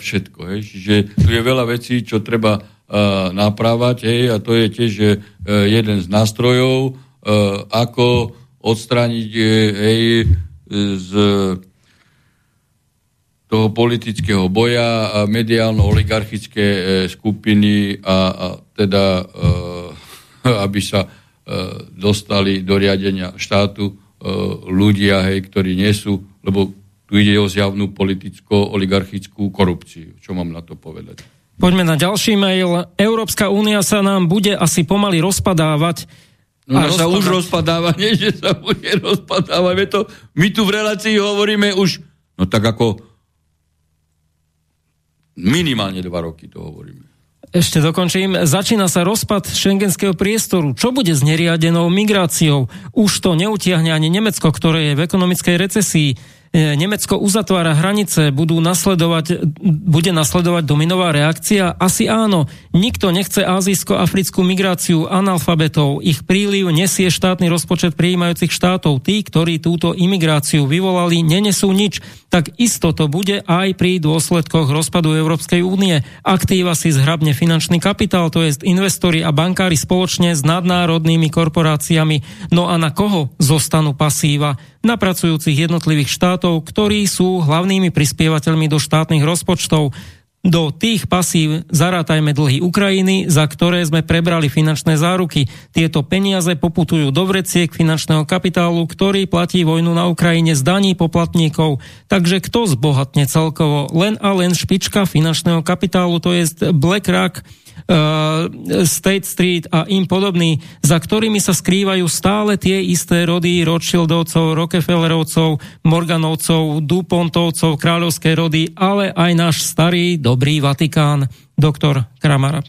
všetko. Hej. Čiže tu je veľa vecí, čo treba uh, naprávať, hej, a to je tiež uh, jeden z nástrojov, uh, ako odstrániť hej, z toho politického boja a mediálno-oligarchické e, skupiny a, a teda e, aby sa e, dostali do riadenia štátu ľudia, hej, ktorí nie sú, lebo tu ide o zjavnú politicko-oligarchickú korupciu. Čo mám na to povedať? Poďme na ďalší mail. Európska únia sa nám bude asi pomaly rozpadávať No, a sa už rozpadáva, nie, že sa bude rozpadávať. My, to, my tu v relácii hovoríme už, no tak ako minimálne dva roky to hovoríme. Ešte dokončím. Začína sa rozpad šengenského priestoru. Čo bude s neriadenou migráciou? Už to neutiahne ani Nemecko, ktoré je v ekonomickej recesii. E, Nemecko uzatvára hranice, budú nasledovať, bude nasledovať dominová reakcia? Asi áno. Nikto nechce azijsko-africkú migráciu analfabetov. Ich príliv nesie štátny rozpočet prijímajúcich štátov. Tí, ktorí túto imigráciu vyvolali, nenesú nič. Tak isto to bude aj pri dôsledkoch rozpadu Európskej únie. Aktíva si zhrabne finančný kapitál, to je investori a bankári spoločne s nadnárodnými korporáciami. No a na koho zostanú pasíva? Na pracujúcich jednotlivých štátov ktorí sú hlavnými prispievateľmi do štátnych rozpočtov. Do tých pasív zarátajme dlhy Ukrajiny, za ktoré sme prebrali finančné záruky. Tieto peniaze poputujú do vreciek finančného kapitálu, ktorý platí vojnu na Ukrajine z daní poplatníkov. Takže kto zbohatne celkovo? Len a len špička finančného kapitálu, to je BlackRock, State Street a im podobný, za ktorými sa skrývajú stále tie isté rody Rothschildovcov, Rockefellerovcov, Morganovcov, Dupontovcov, kráľovské rody, ale aj náš starý, dobrý Vatikán, doktor Kramara.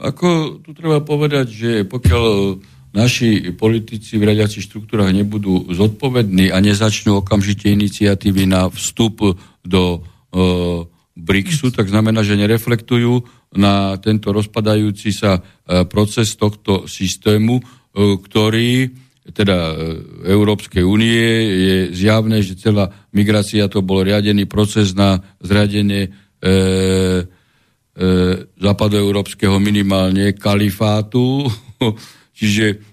Ako tu treba povedať, že pokiaľ naši politici v riadiacich štruktúrach nebudú zodpovední a nezačnú okamžite iniciatívy na vstup do uh, BRICSu, tak znamená, že nereflektujú na tento rozpadajúci sa e, proces tohto systému, e, ktorý teda e, Európskej únie je zjavné, že celá migrácia to bol riadený proces na zriadenie e, e, západoeurópskeho minimálne kalifátu, čiže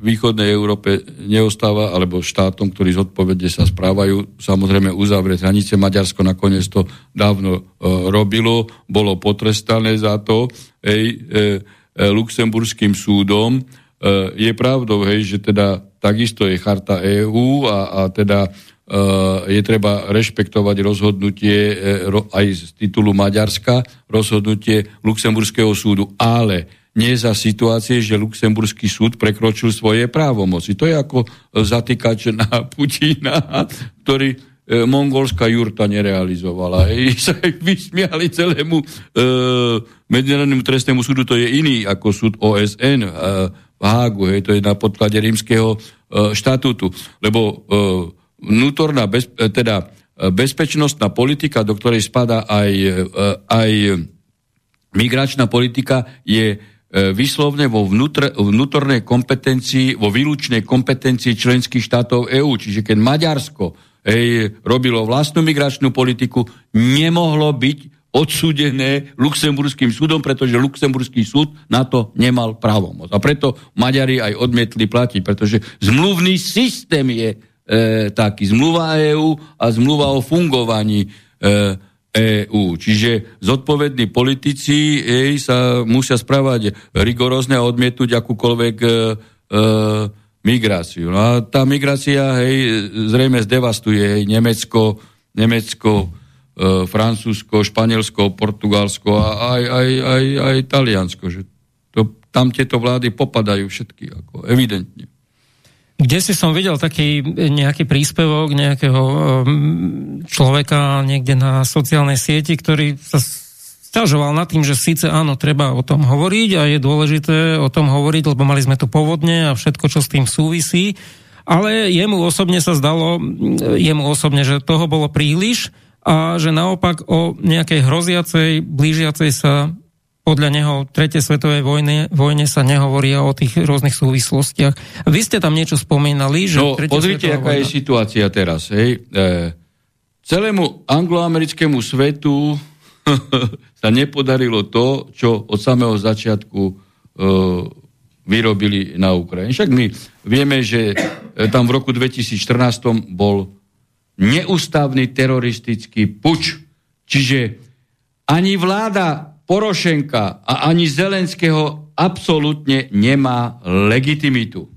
východnej Európe neostáva, alebo štátom, ktorí zodpovedne sa správajú, samozrejme uzavrieť hranice. Maďarsko nakoniec to dávno e, robilo, bolo potrestané za to hej, e, e, luxemburským súdom. E, je pravdou, hej, že teda takisto je charta EÚ a, a teda e, je treba rešpektovať rozhodnutie e, aj z titulu Maďarska, rozhodnutie luxemburského súdu, ale nie za situácie, že Luxemburský súd prekročil svoje právomoci. To je ako zatýkač na Putina, ktorý e, mongolská jurta nerealizovala. I sa vysmiali celému e, Medzinárodnému trestnému súdu, to je iný ako súd OSN e, v Hágu, hej, to je na podklade rímskeho e, štatútu. Lebo e, vnútorná, bez, e, teda e, bezpečnostná politika, do ktorej spada aj, e, aj migračná politika, je E, vyslovne vo vnútr, vnútornej kompetencii, vo výlučnej kompetencii členských štátov EÚ. Čiže keď Maďarsko ej, robilo vlastnú migračnú politiku, nemohlo byť odsúdené Luxemburským súdom, pretože Luxemburský súd na to nemal právomoc. A preto Maďari aj odmietli platiť, pretože zmluvný systém je e, taký. Zmluva EÚ a zmluva o fungovaní e, EÚ. Čiže zodpovední politici jej sa musia správať rigorózne a odmietnúť akúkoľvek e, e, migráciu. No a tá migrácia hej, zrejme zdevastuje hej, Nemecko, Nemecko, e, Francúzsko, Španielsko, Portugalsko a aj, aj, aj, aj Taliansko. Že to, tam tieto vlády popadajú všetky, ako evidentne. Kde si som videl taký nejaký príspevok nejakého um, človeka niekde na sociálnej sieti, ktorý sa stiažoval nad tým, že síce áno, treba o tom hovoriť a je dôležité o tom hovoriť, lebo mali sme tu povodne a všetko, čo s tým súvisí, ale jemu osobne sa zdalo, jemu osobne, že toho bolo príliš a že naopak o nejakej hroziacej, blížiacej sa podľa neho tretej svetovej vojne, vojne sa nehovorí o tých rôznych súvislostiach. Vy ste tam niečo spomínali, že... No, pozrite, aká vojna... je situácia teraz. Hej. E, celému angloamerickému svetu sa nepodarilo to, čo od samého začiatku e, vyrobili na Ukrajine. Však my vieme, že e, tam v roku 2014 bol neústavný teroristický puč. Čiže ani vláda Porošenka a ani Zelenského absolútne nemá legitimitu.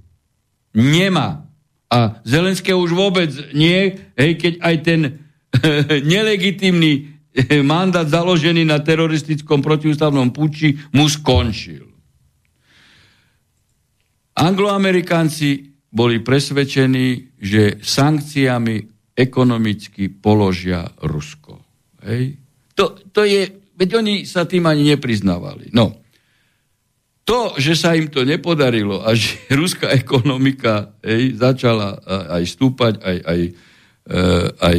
Nemá. A Zelenského už vôbec nie, hej, keď aj ten nelegitimný mandát založený na teroristickom protiústavnom púči mu skončil. Angloamerikanci boli presvedčení, že sankciami ekonomicky položia Rusko. Hej. To, to je Veď oni sa tým ani nepriznávali. No. To, že sa im to nepodarilo a že ruská ekonomika hej, začala aj stúpať, aj, aj, e, aj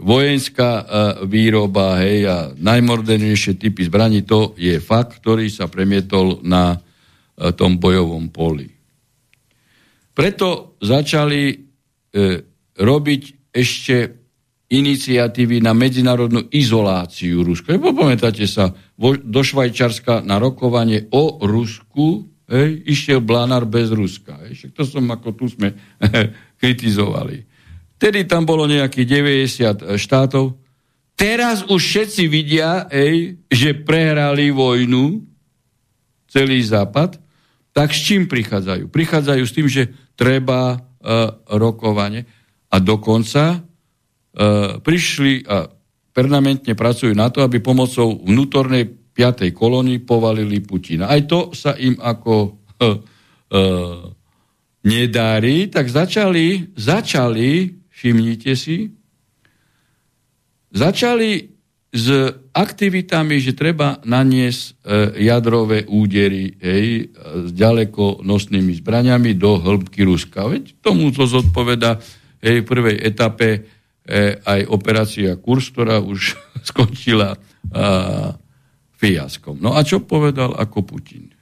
vojenská e, výroba hej, a najmodernejšie typy zbraní, to je fakt, ktorý sa premietol na e, tom bojovom poli. Preto začali robiť ešte iniciatívy na medzinárodnú izoláciu Ruska. Pamätáte sa, do Švajčarska na rokovanie o Rusku hej, išiel Blanár bez Ruska. Hej. To som ako tu sme kritizovali. Tedy tam bolo nejakých 90 štátov. Teraz už všetci vidia, hej, že prehrali vojnu, celý západ, tak s čím prichádzajú? Prichádzajú s tým, že treba uh, rokovanie a dokonca E, prišli a permanentne pracujú na to, aby pomocou vnútornej 5. kolónii povalili Putina. Aj to sa im ako uh, uh, nedarí, tak začali, začali, všimnite si, začali s aktivitami, že treba naniesť e, jadrové údery hej, s ďaleko nosnými zbraniami do hĺbky Ruska. Veď tomu to zodpoveda hej, v prvej etape e, aj operácia Kurs, ktorá už skončila a, fiaskom. No a čo povedal ako Putin?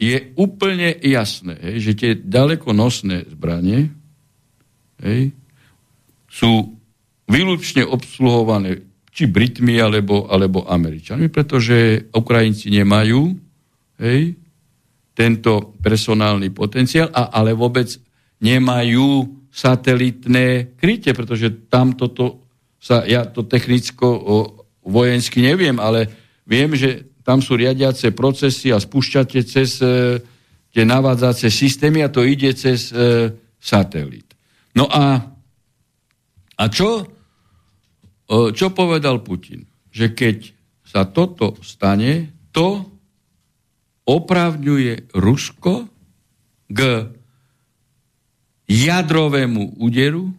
Je úplne jasné, hej, že tie ďalekonosné zbranie hej, sú výlučne obsluhované či Britmi alebo, alebo Američanmi, pretože Ukrajinci nemajú hej, tento personálny potenciál, a, ale vôbec nemajú satelitné krytie, pretože tam toto sa, ja to technicko vojensky neviem, ale viem, že tam sú riadiace procesy a spúšťate cez e, tie navádzacie systémy a to ide cez e, satelit. No a, a čo čo povedal Putin? Že keď sa toto stane, to opravňuje Rusko k jadrovému úderu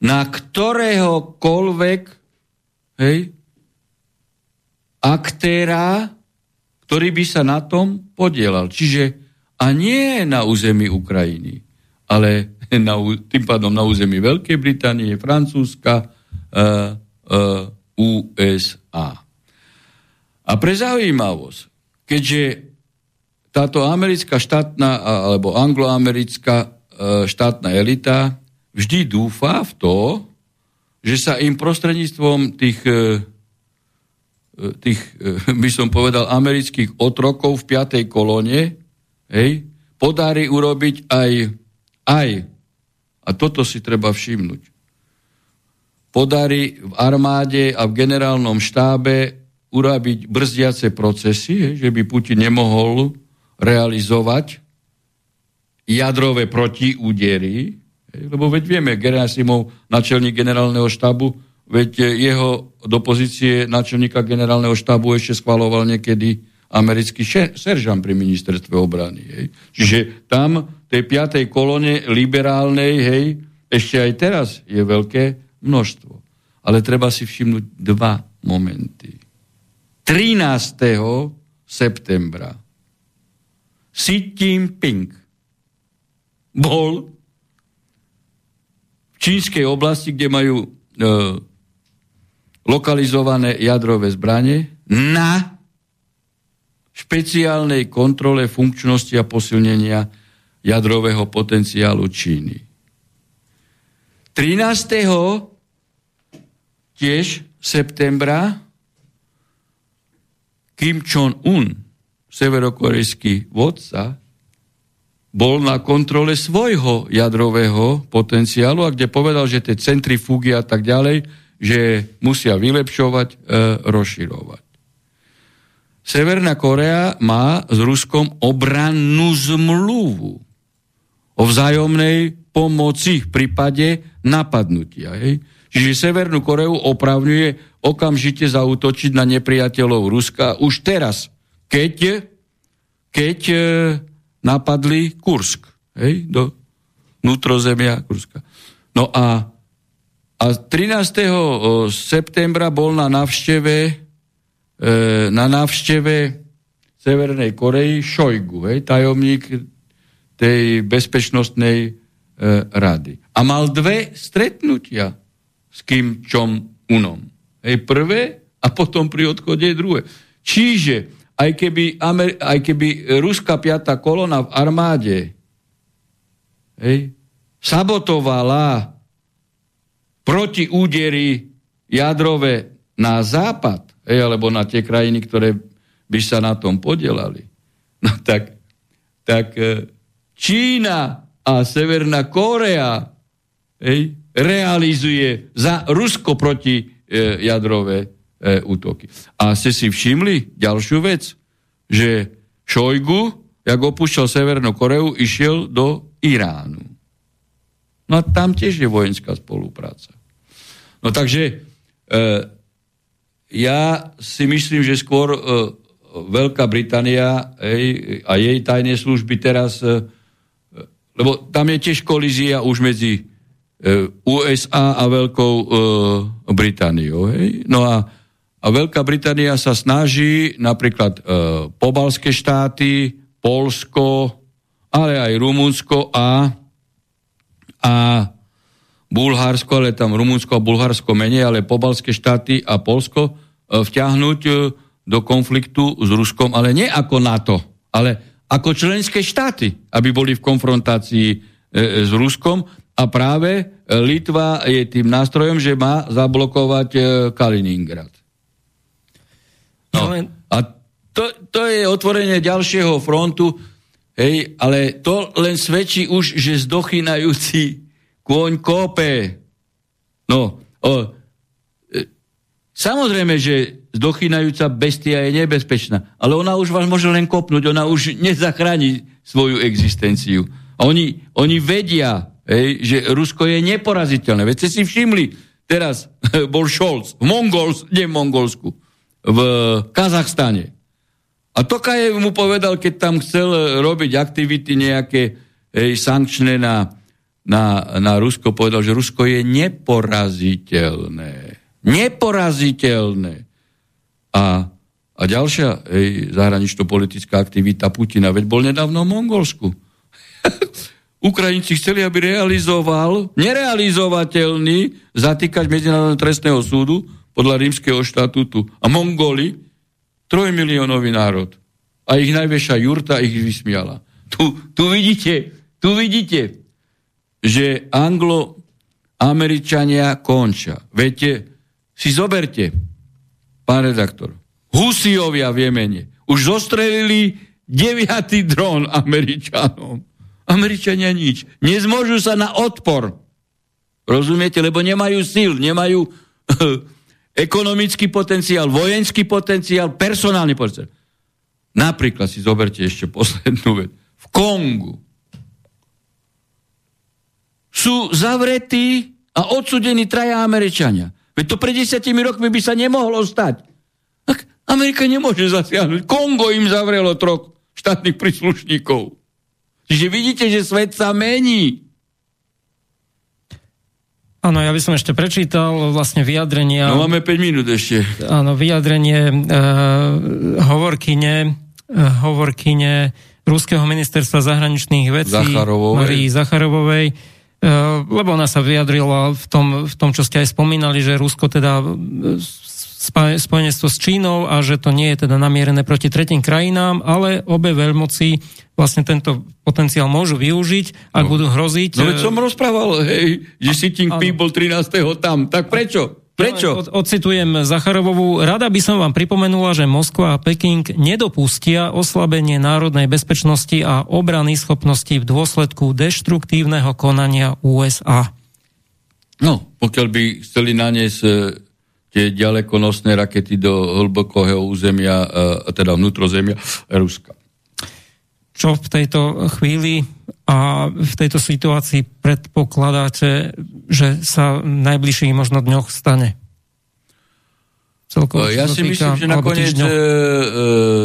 na ktoréhokoľvek hej, aktéra, ktorý by sa na tom podielal. Čiže a nie na území Ukrajiny, ale na, tým pádom na území Veľkej Británie, Francúzska, uh, uh, USA. A pre zaujímavosť, keďže táto americká štátna alebo angloamerická štátna elita vždy dúfa v to, že sa im prostredníctvom tých, uh, tých by som povedal, amerických otrokov v piatej kolóne hej, podarí urobiť aj, aj, a toto si treba všimnúť, podarí v armáde a v generálnom štábe urobiť brzdiace procesy, že by Putin nemohol realizovať jadrové protiúdery, lebo veď vieme, Gerasimov, načelník generálneho štábu, veď jeho do pozície načelníka generálneho štábu ešte schvaloval niekedy americký seržant pri ministerstve obrany. Hej. Čiže tam, tej piatej kolone liberálnej, hej, ešte aj teraz je veľké množstvo. Ale treba si všimnúť dva momenty. 13. septembra Xi Jinping bol v čínskej oblasti, kde majú e, lokalizované jadrové zbranie, na špeciálnej kontrole funkčnosti a posilnenia jadrového potenciálu Číny. 13 tiež septembra Kim Jong-un, severokorejský vodca, bol na kontrole svojho jadrového potenciálu a kde povedal, že tie centrifúgy a tak ďalej, že musia vylepšovať, e, rozširovať. Severná Korea má s Ruskom obrannú zmluvu o vzájomnej pomoci v prípade napadnutia. Hej? Čiže Severnú Koreu opravňuje okamžite zautočiť na nepriateľov Ruska už teraz, keď, keď e, napadli Kursk, hej, do vnútrozemia Kurska. No a, a 13. septembra bol na návšteve e, na návšteve Severnej Koreji Šojgu, hej, tajomník tej bezpečnostnej e, rady. A mal dve stretnutia s Kim Jong-unom. Hej, prvé a potom pri odchode druhé. Čiže aj keby, Amer- aj keby ruská piata kolona v armáde hej, sabotovala proti údery jadrové na západ, hej, alebo na tie krajiny, ktoré by sa na tom podielali, no tak, tak e, Čína a Severná Korea hej, realizuje za Rusko proti e, jadrové e, útoky. A ste si všimli ďalšiu vec, že Šojgu, jak opúšťal Severnú Koreu, išiel do Iránu. No a tam tiež je vojenská spolupráca. No takže e, ja si myslím, že skôr uh, Veľká Británia hej, a jej tajné služby teraz, uh, lebo tam je tiež kolízia už medzi uh, USA a Veľkou uh, Britániou. Hej. No a, a Veľká Británia sa snaží napríklad uh, pobalské štáty, Polsko, ale aj Rumunsko a, a Bulharsko, ale tam Rumunsko a Bulharsko menej, ale pobalské štáty a Polsko e, vťahnuť e, do konfliktu s Ruskom, ale nie ako NATO, ale ako členské štáty, aby boli v konfrontácii e, s Ruskom a práve Litva je tým nástrojom, že má zablokovať Kaliningrad. No, a to, to je otvorenie ďalšieho frontu, hej, ale to len svedčí už, že zdochynajúci kôň kópe. No, o, e, samozrejme, že zdochynajúca bestia je nebezpečná, ale ona už vás môže len kopnúť, ona už nezachráni svoju existenciu. A oni, oni vedia, hej, že Rusko je neporaziteľné. Veď ste si všimli, teraz bol Scholz v Mongols, nie v Mongolsku, v Kazachstane. A Tokajev mu povedal, keď tam chcel robiť aktivity nejaké hej, sankčné na na, na Rusko povedal, že Rusko je neporaziteľné. Neporaziteľné. A, a ďalšia ej, zahranično-politická aktivita Putina, veď bol nedávno v Mongolsku. Ukrajinci chceli, aby realizoval nerealizovateľný zatýkať Medzinárodného trestného súdu podľa rímskeho štatútu. A Mongoli, trojmiliónový národ. A ich najväčšia jurta ich vysmiala. Tu, tu vidíte, tu vidíte, že Anglo-Američania končia. Viete, si zoberte, pán redaktor, Husiovia v Jemene už zostrelili deviatý dron Američanom. Američania nič. Nezmôžu sa na odpor. Rozumiete? Lebo nemajú síl, nemajú ekonomický potenciál, vojenský potenciál, personálny potenciál. Napríklad si zoberte ešte poslednú vec. V Kongu sú zavretí a odsudení traja Američania. Veď to pred desiatimi rokmi by sa nemohlo stať. Tak Amerika nemôže zasiahnuť. Kongo im zavrelo troch štátnych príslušníkov. Čiže vidíte, že svet sa mení. Áno, ja by som ešte prečítal vlastne vyjadrenia... No máme 5 minút ešte. Áno, vyjadrenie uh, hovorkyne, uh, hovorkyne Ruského ministerstva zahraničných vecí Zacharovovej. Marii Zacharovovej Eh, lebo ona sa vyjadrila v tom, v tom, čo ste aj spomínali, že Rusko teda spojenectvo s Čínou a že to nie je teda namierené proti tretím krajinám, ale obe veľmoci vlastne tento potenciál môžu využiť, ak no. budú hroziť. No veď som rozprával, hej, že Xi Jinping bol 13. tam, tak prečo? Prečo? Od, ocitujem Zacharovovú. Rada by som vám pripomenula, že Moskva a Peking nedopustia oslabenie národnej bezpečnosti a obrany schopnosti v dôsledku deštruktívneho konania USA. No, pokiaľ by chceli naniesť e, tie ďalekonosné rakety do hlbokého územia, e, teda vnútrozemia Ruska. Čo v tejto chvíli a v tejto situácii predpokladáte, že sa v najbližších možno dňoch stane? Celkovo, ja si myslím, že nakoniec e, e,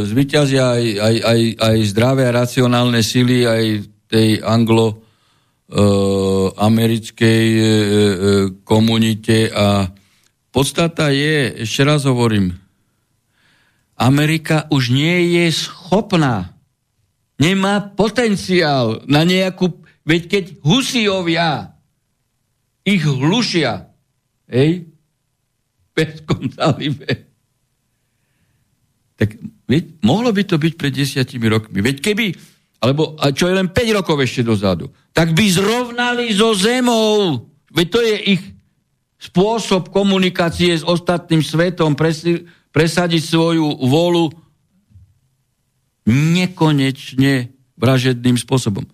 zvyťazia aj, aj, aj, aj zdravé a racionálne sily aj tej anglo e, americkej e, e, komunite a podstata je, ešte raz hovorím, Amerika už nie je schopná nemá potenciál na nejakú... Veď keď Husiovia ich hlušia, hej, Peskom zalive, tak veď, mohlo by to byť pred desiatimi rokmi. Veď keby, alebo a čo je len 5 rokov ešte dozadu, tak by zrovnali so zemou. Veď to je ich spôsob komunikácie s ostatným svetom, presadiť svoju volu nekonečne vražedným spôsobom.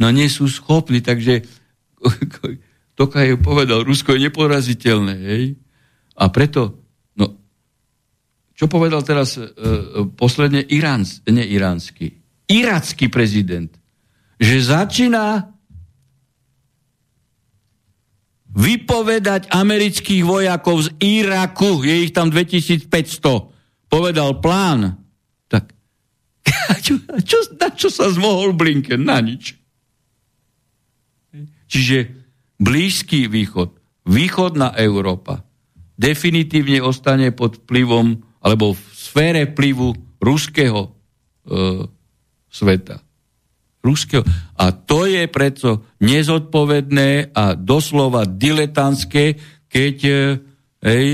No nie sú schopní, takže je povedal, Rusko je neporaziteľné, hej? A preto, no, čo povedal teraz e, posledne Iráns, ne iránsky, iracký prezident, že začína vypovedať amerických vojakov z Iraku, je ich tam 2500, povedal plán, tak čo, na čo sa zmohol Blinken? Na nič. Čiže Blízky východ, východná Európa definitívne ostane pod vplyvom alebo v sfére vplyvu ruského e, sveta. Ruského. A to je preto nezodpovedné a doslova diletantské, keď e, hej,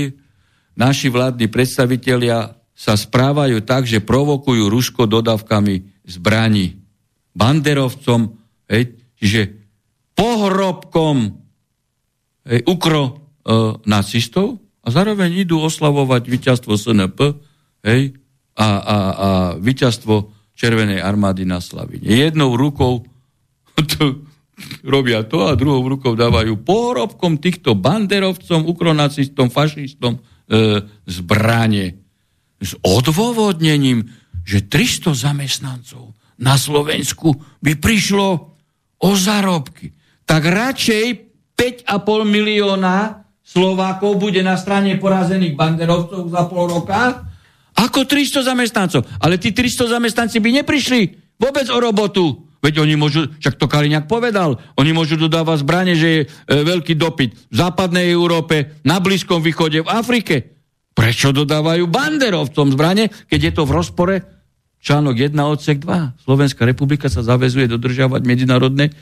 naši vládni predstavitelia sa správajú tak, že provokujú Rusko dodávkami zbraní. Banderovcom, hej, čiže pohrobkom hej, ukro e, nacistov a zároveň idú oslavovať víťazstvo SNP hej, a, a, a víťazstvo Červenej armády na Slavine. Jednou rukou to, robia to a druhou rukou dávajú pohrobkom týchto banderovcom, ukronacistom, fašistom e, zbranie. S odôvodnením, že 300 zamestnancov na Slovensku by prišlo o zárobky tak radšej 5,5 milióna Slovákov bude na strane porazených banderovcov za pol roka, ako 300 zamestnancov. Ale tí 300 zamestnanci by neprišli vôbec o robotu. Veď oni môžu, však to Kaliňák povedal, oni môžu dodávať zbranie, že je e, veľký dopyt v západnej Európe, na Blízkom východe, v Afrike. Prečo dodávajú banderovcom zbranie, keď je to v rozpore Článok 1, odsek 2. Slovenská republika sa zavezuje dodržiavať medzinárodné e,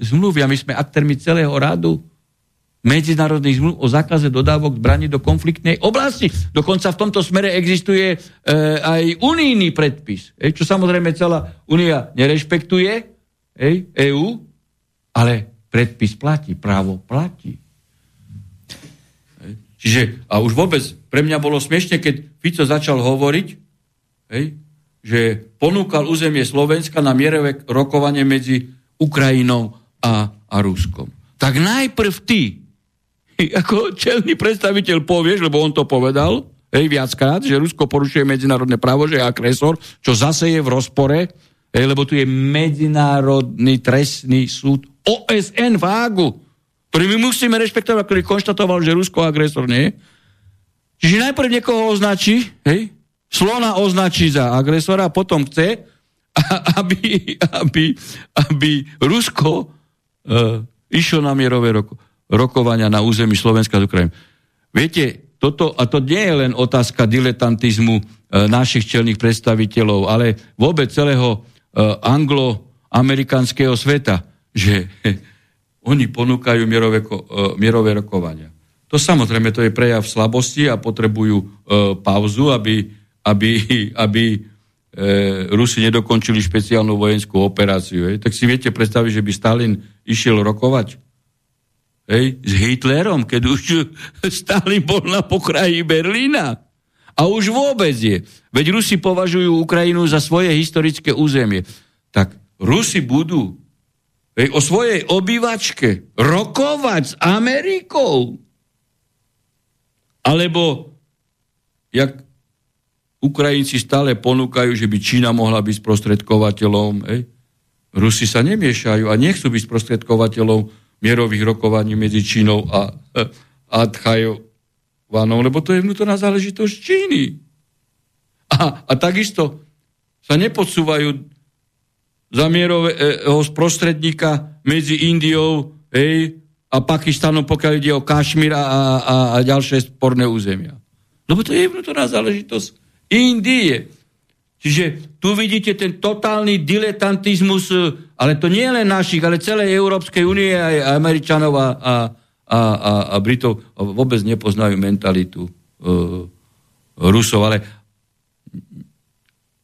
zmluvy a my sme aktérmi celého radu medzinárodných zmluv o zákaze dodávok zbraní do konfliktnej oblasti. Dokonca v tomto smere existuje e, aj unijný predpis, e, čo samozrejme celá únia nerešpektuje, EÚ, ale predpis platí, právo platí. E, čiže, a už vôbec pre mňa bolo smiešne, keď Fico začal hovoriť, hej, že ponúkal územie Slovenska na mierové rokovanie medzi Ukrajinou a, a Ruskom. Tak najprv ty, ako čelný predstaviteľ povieš, lebo on to povedal, hej, viackrát, že Rusko porušuje medzinárodné právo, že je agresor, čo zase je v rozpore, hej, lebo tu je Medzinárodný trestný súd OSN v Hágu, ktorý my musíme rešpektovať, ktorý konštatoval, že Rusko agresor nie. Čiže najprv niekoho označí, hej, slona označí za agresora a potom chce, aby, aby, aby Rusko uh, išlo na mierové roko, rokovania na území Slovenska z Ukrajiny. Viete, toto, a to nie je len otázka diletantizmu uh, našich čelných predstaviteľov, ale vôbec celého uh, anglo-amerikánskeho sveta, že oni ponúkajú mierové, uh, mierové rokovania. To samozrejme, to je prejav slabosti a potrebujú uh, pauzu, aby aby, aby e, Rusi nedokončili špeciálnu vojenskú operáciu. Hej. Tak si viete predstaviť, že by Stalin išiel rokovať hej, s Hitlerom, keď už Stalin bol na pokraji Berlína. A už vôbec je. Veď Rusi považujú Ukrajinu za svoje historické územie. Tak Rusi budú hej, o svojej obývačke rokovať s Amerikou. Alebo, jak Ukrajinci stále ponúkajú, že by Čína mohla byť sprostredkovateľom. Ej? Rusi sa nemiešajú a nechcú byť sprostredkovateľom mierových rokovaní medzi Čínou a, a Tchajovanom, lebo to je vnútorná záležitosť Číny. A, a takisto sa nepodsúvajú za mierového sprostredníka medzi Indiou ej, a Pakistanom, pokiaľ ide o Kašmír a, a, a ďalšie sporné územia. Lebo to je vnútorná záležitosť Indie. Čiže tu vidíte ten totálny diletantizmus, ale to nie len našich, ale celej Európskej únie, aj Američanov a, a, a, a, Britov vôbec nepoznajú mentalitu uh, Rusov, ale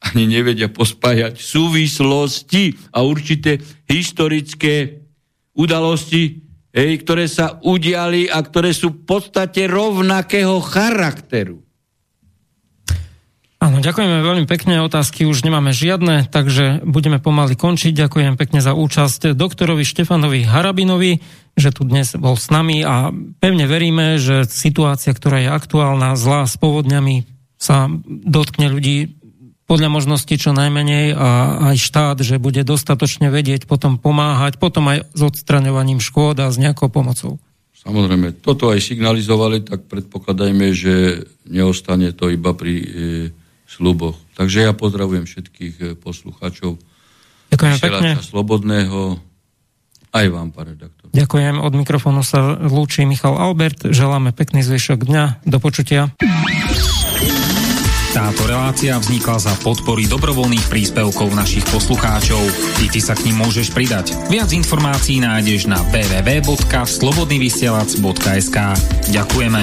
ani nevedia pospájať súvislosti a určité historické udalosti, hej, ktoré sa udiali a ktoré sú v podstate rovnakého charakteru. Áno, ďakujeme veľmi pekne. Otázky už nemáme žiadne, takže budeme pomaly končiť. Ďakujem pekne za účasť doktorovi Štefanovi Harabinovi, že tu dnes bol s nami a pevne veríme, že situácia, ktorá je aktuálna, zlá s povodňami, sa dotkne ľudí podľa možnosti čo najmenej a aj štát, že bude dostatočne vedieť potom pomáhať, potom aj s odstraňovaním škôd a s nejakou pomocou. Samozrejme, toto aj signalizovali, tak predpokladajme, že neostane to iba pri e, sluboch. Takže ja pozdravujem všetkých e, poslucháčov Ďakujem pekne. Slobodného, aj vám, pán redaktor. Ďakujem, od mikrofónu sa lúči Michal Albert, želáme pekný zvyšok dňa, do počutia. Táto relácia vznikla za podpory dobrovoľných príspevkov našich poslucháčov. I ty sa k ním môžeš pridať. Viac informácií nájdeš na www.slobodnyvysielac.sk Ďakujeme.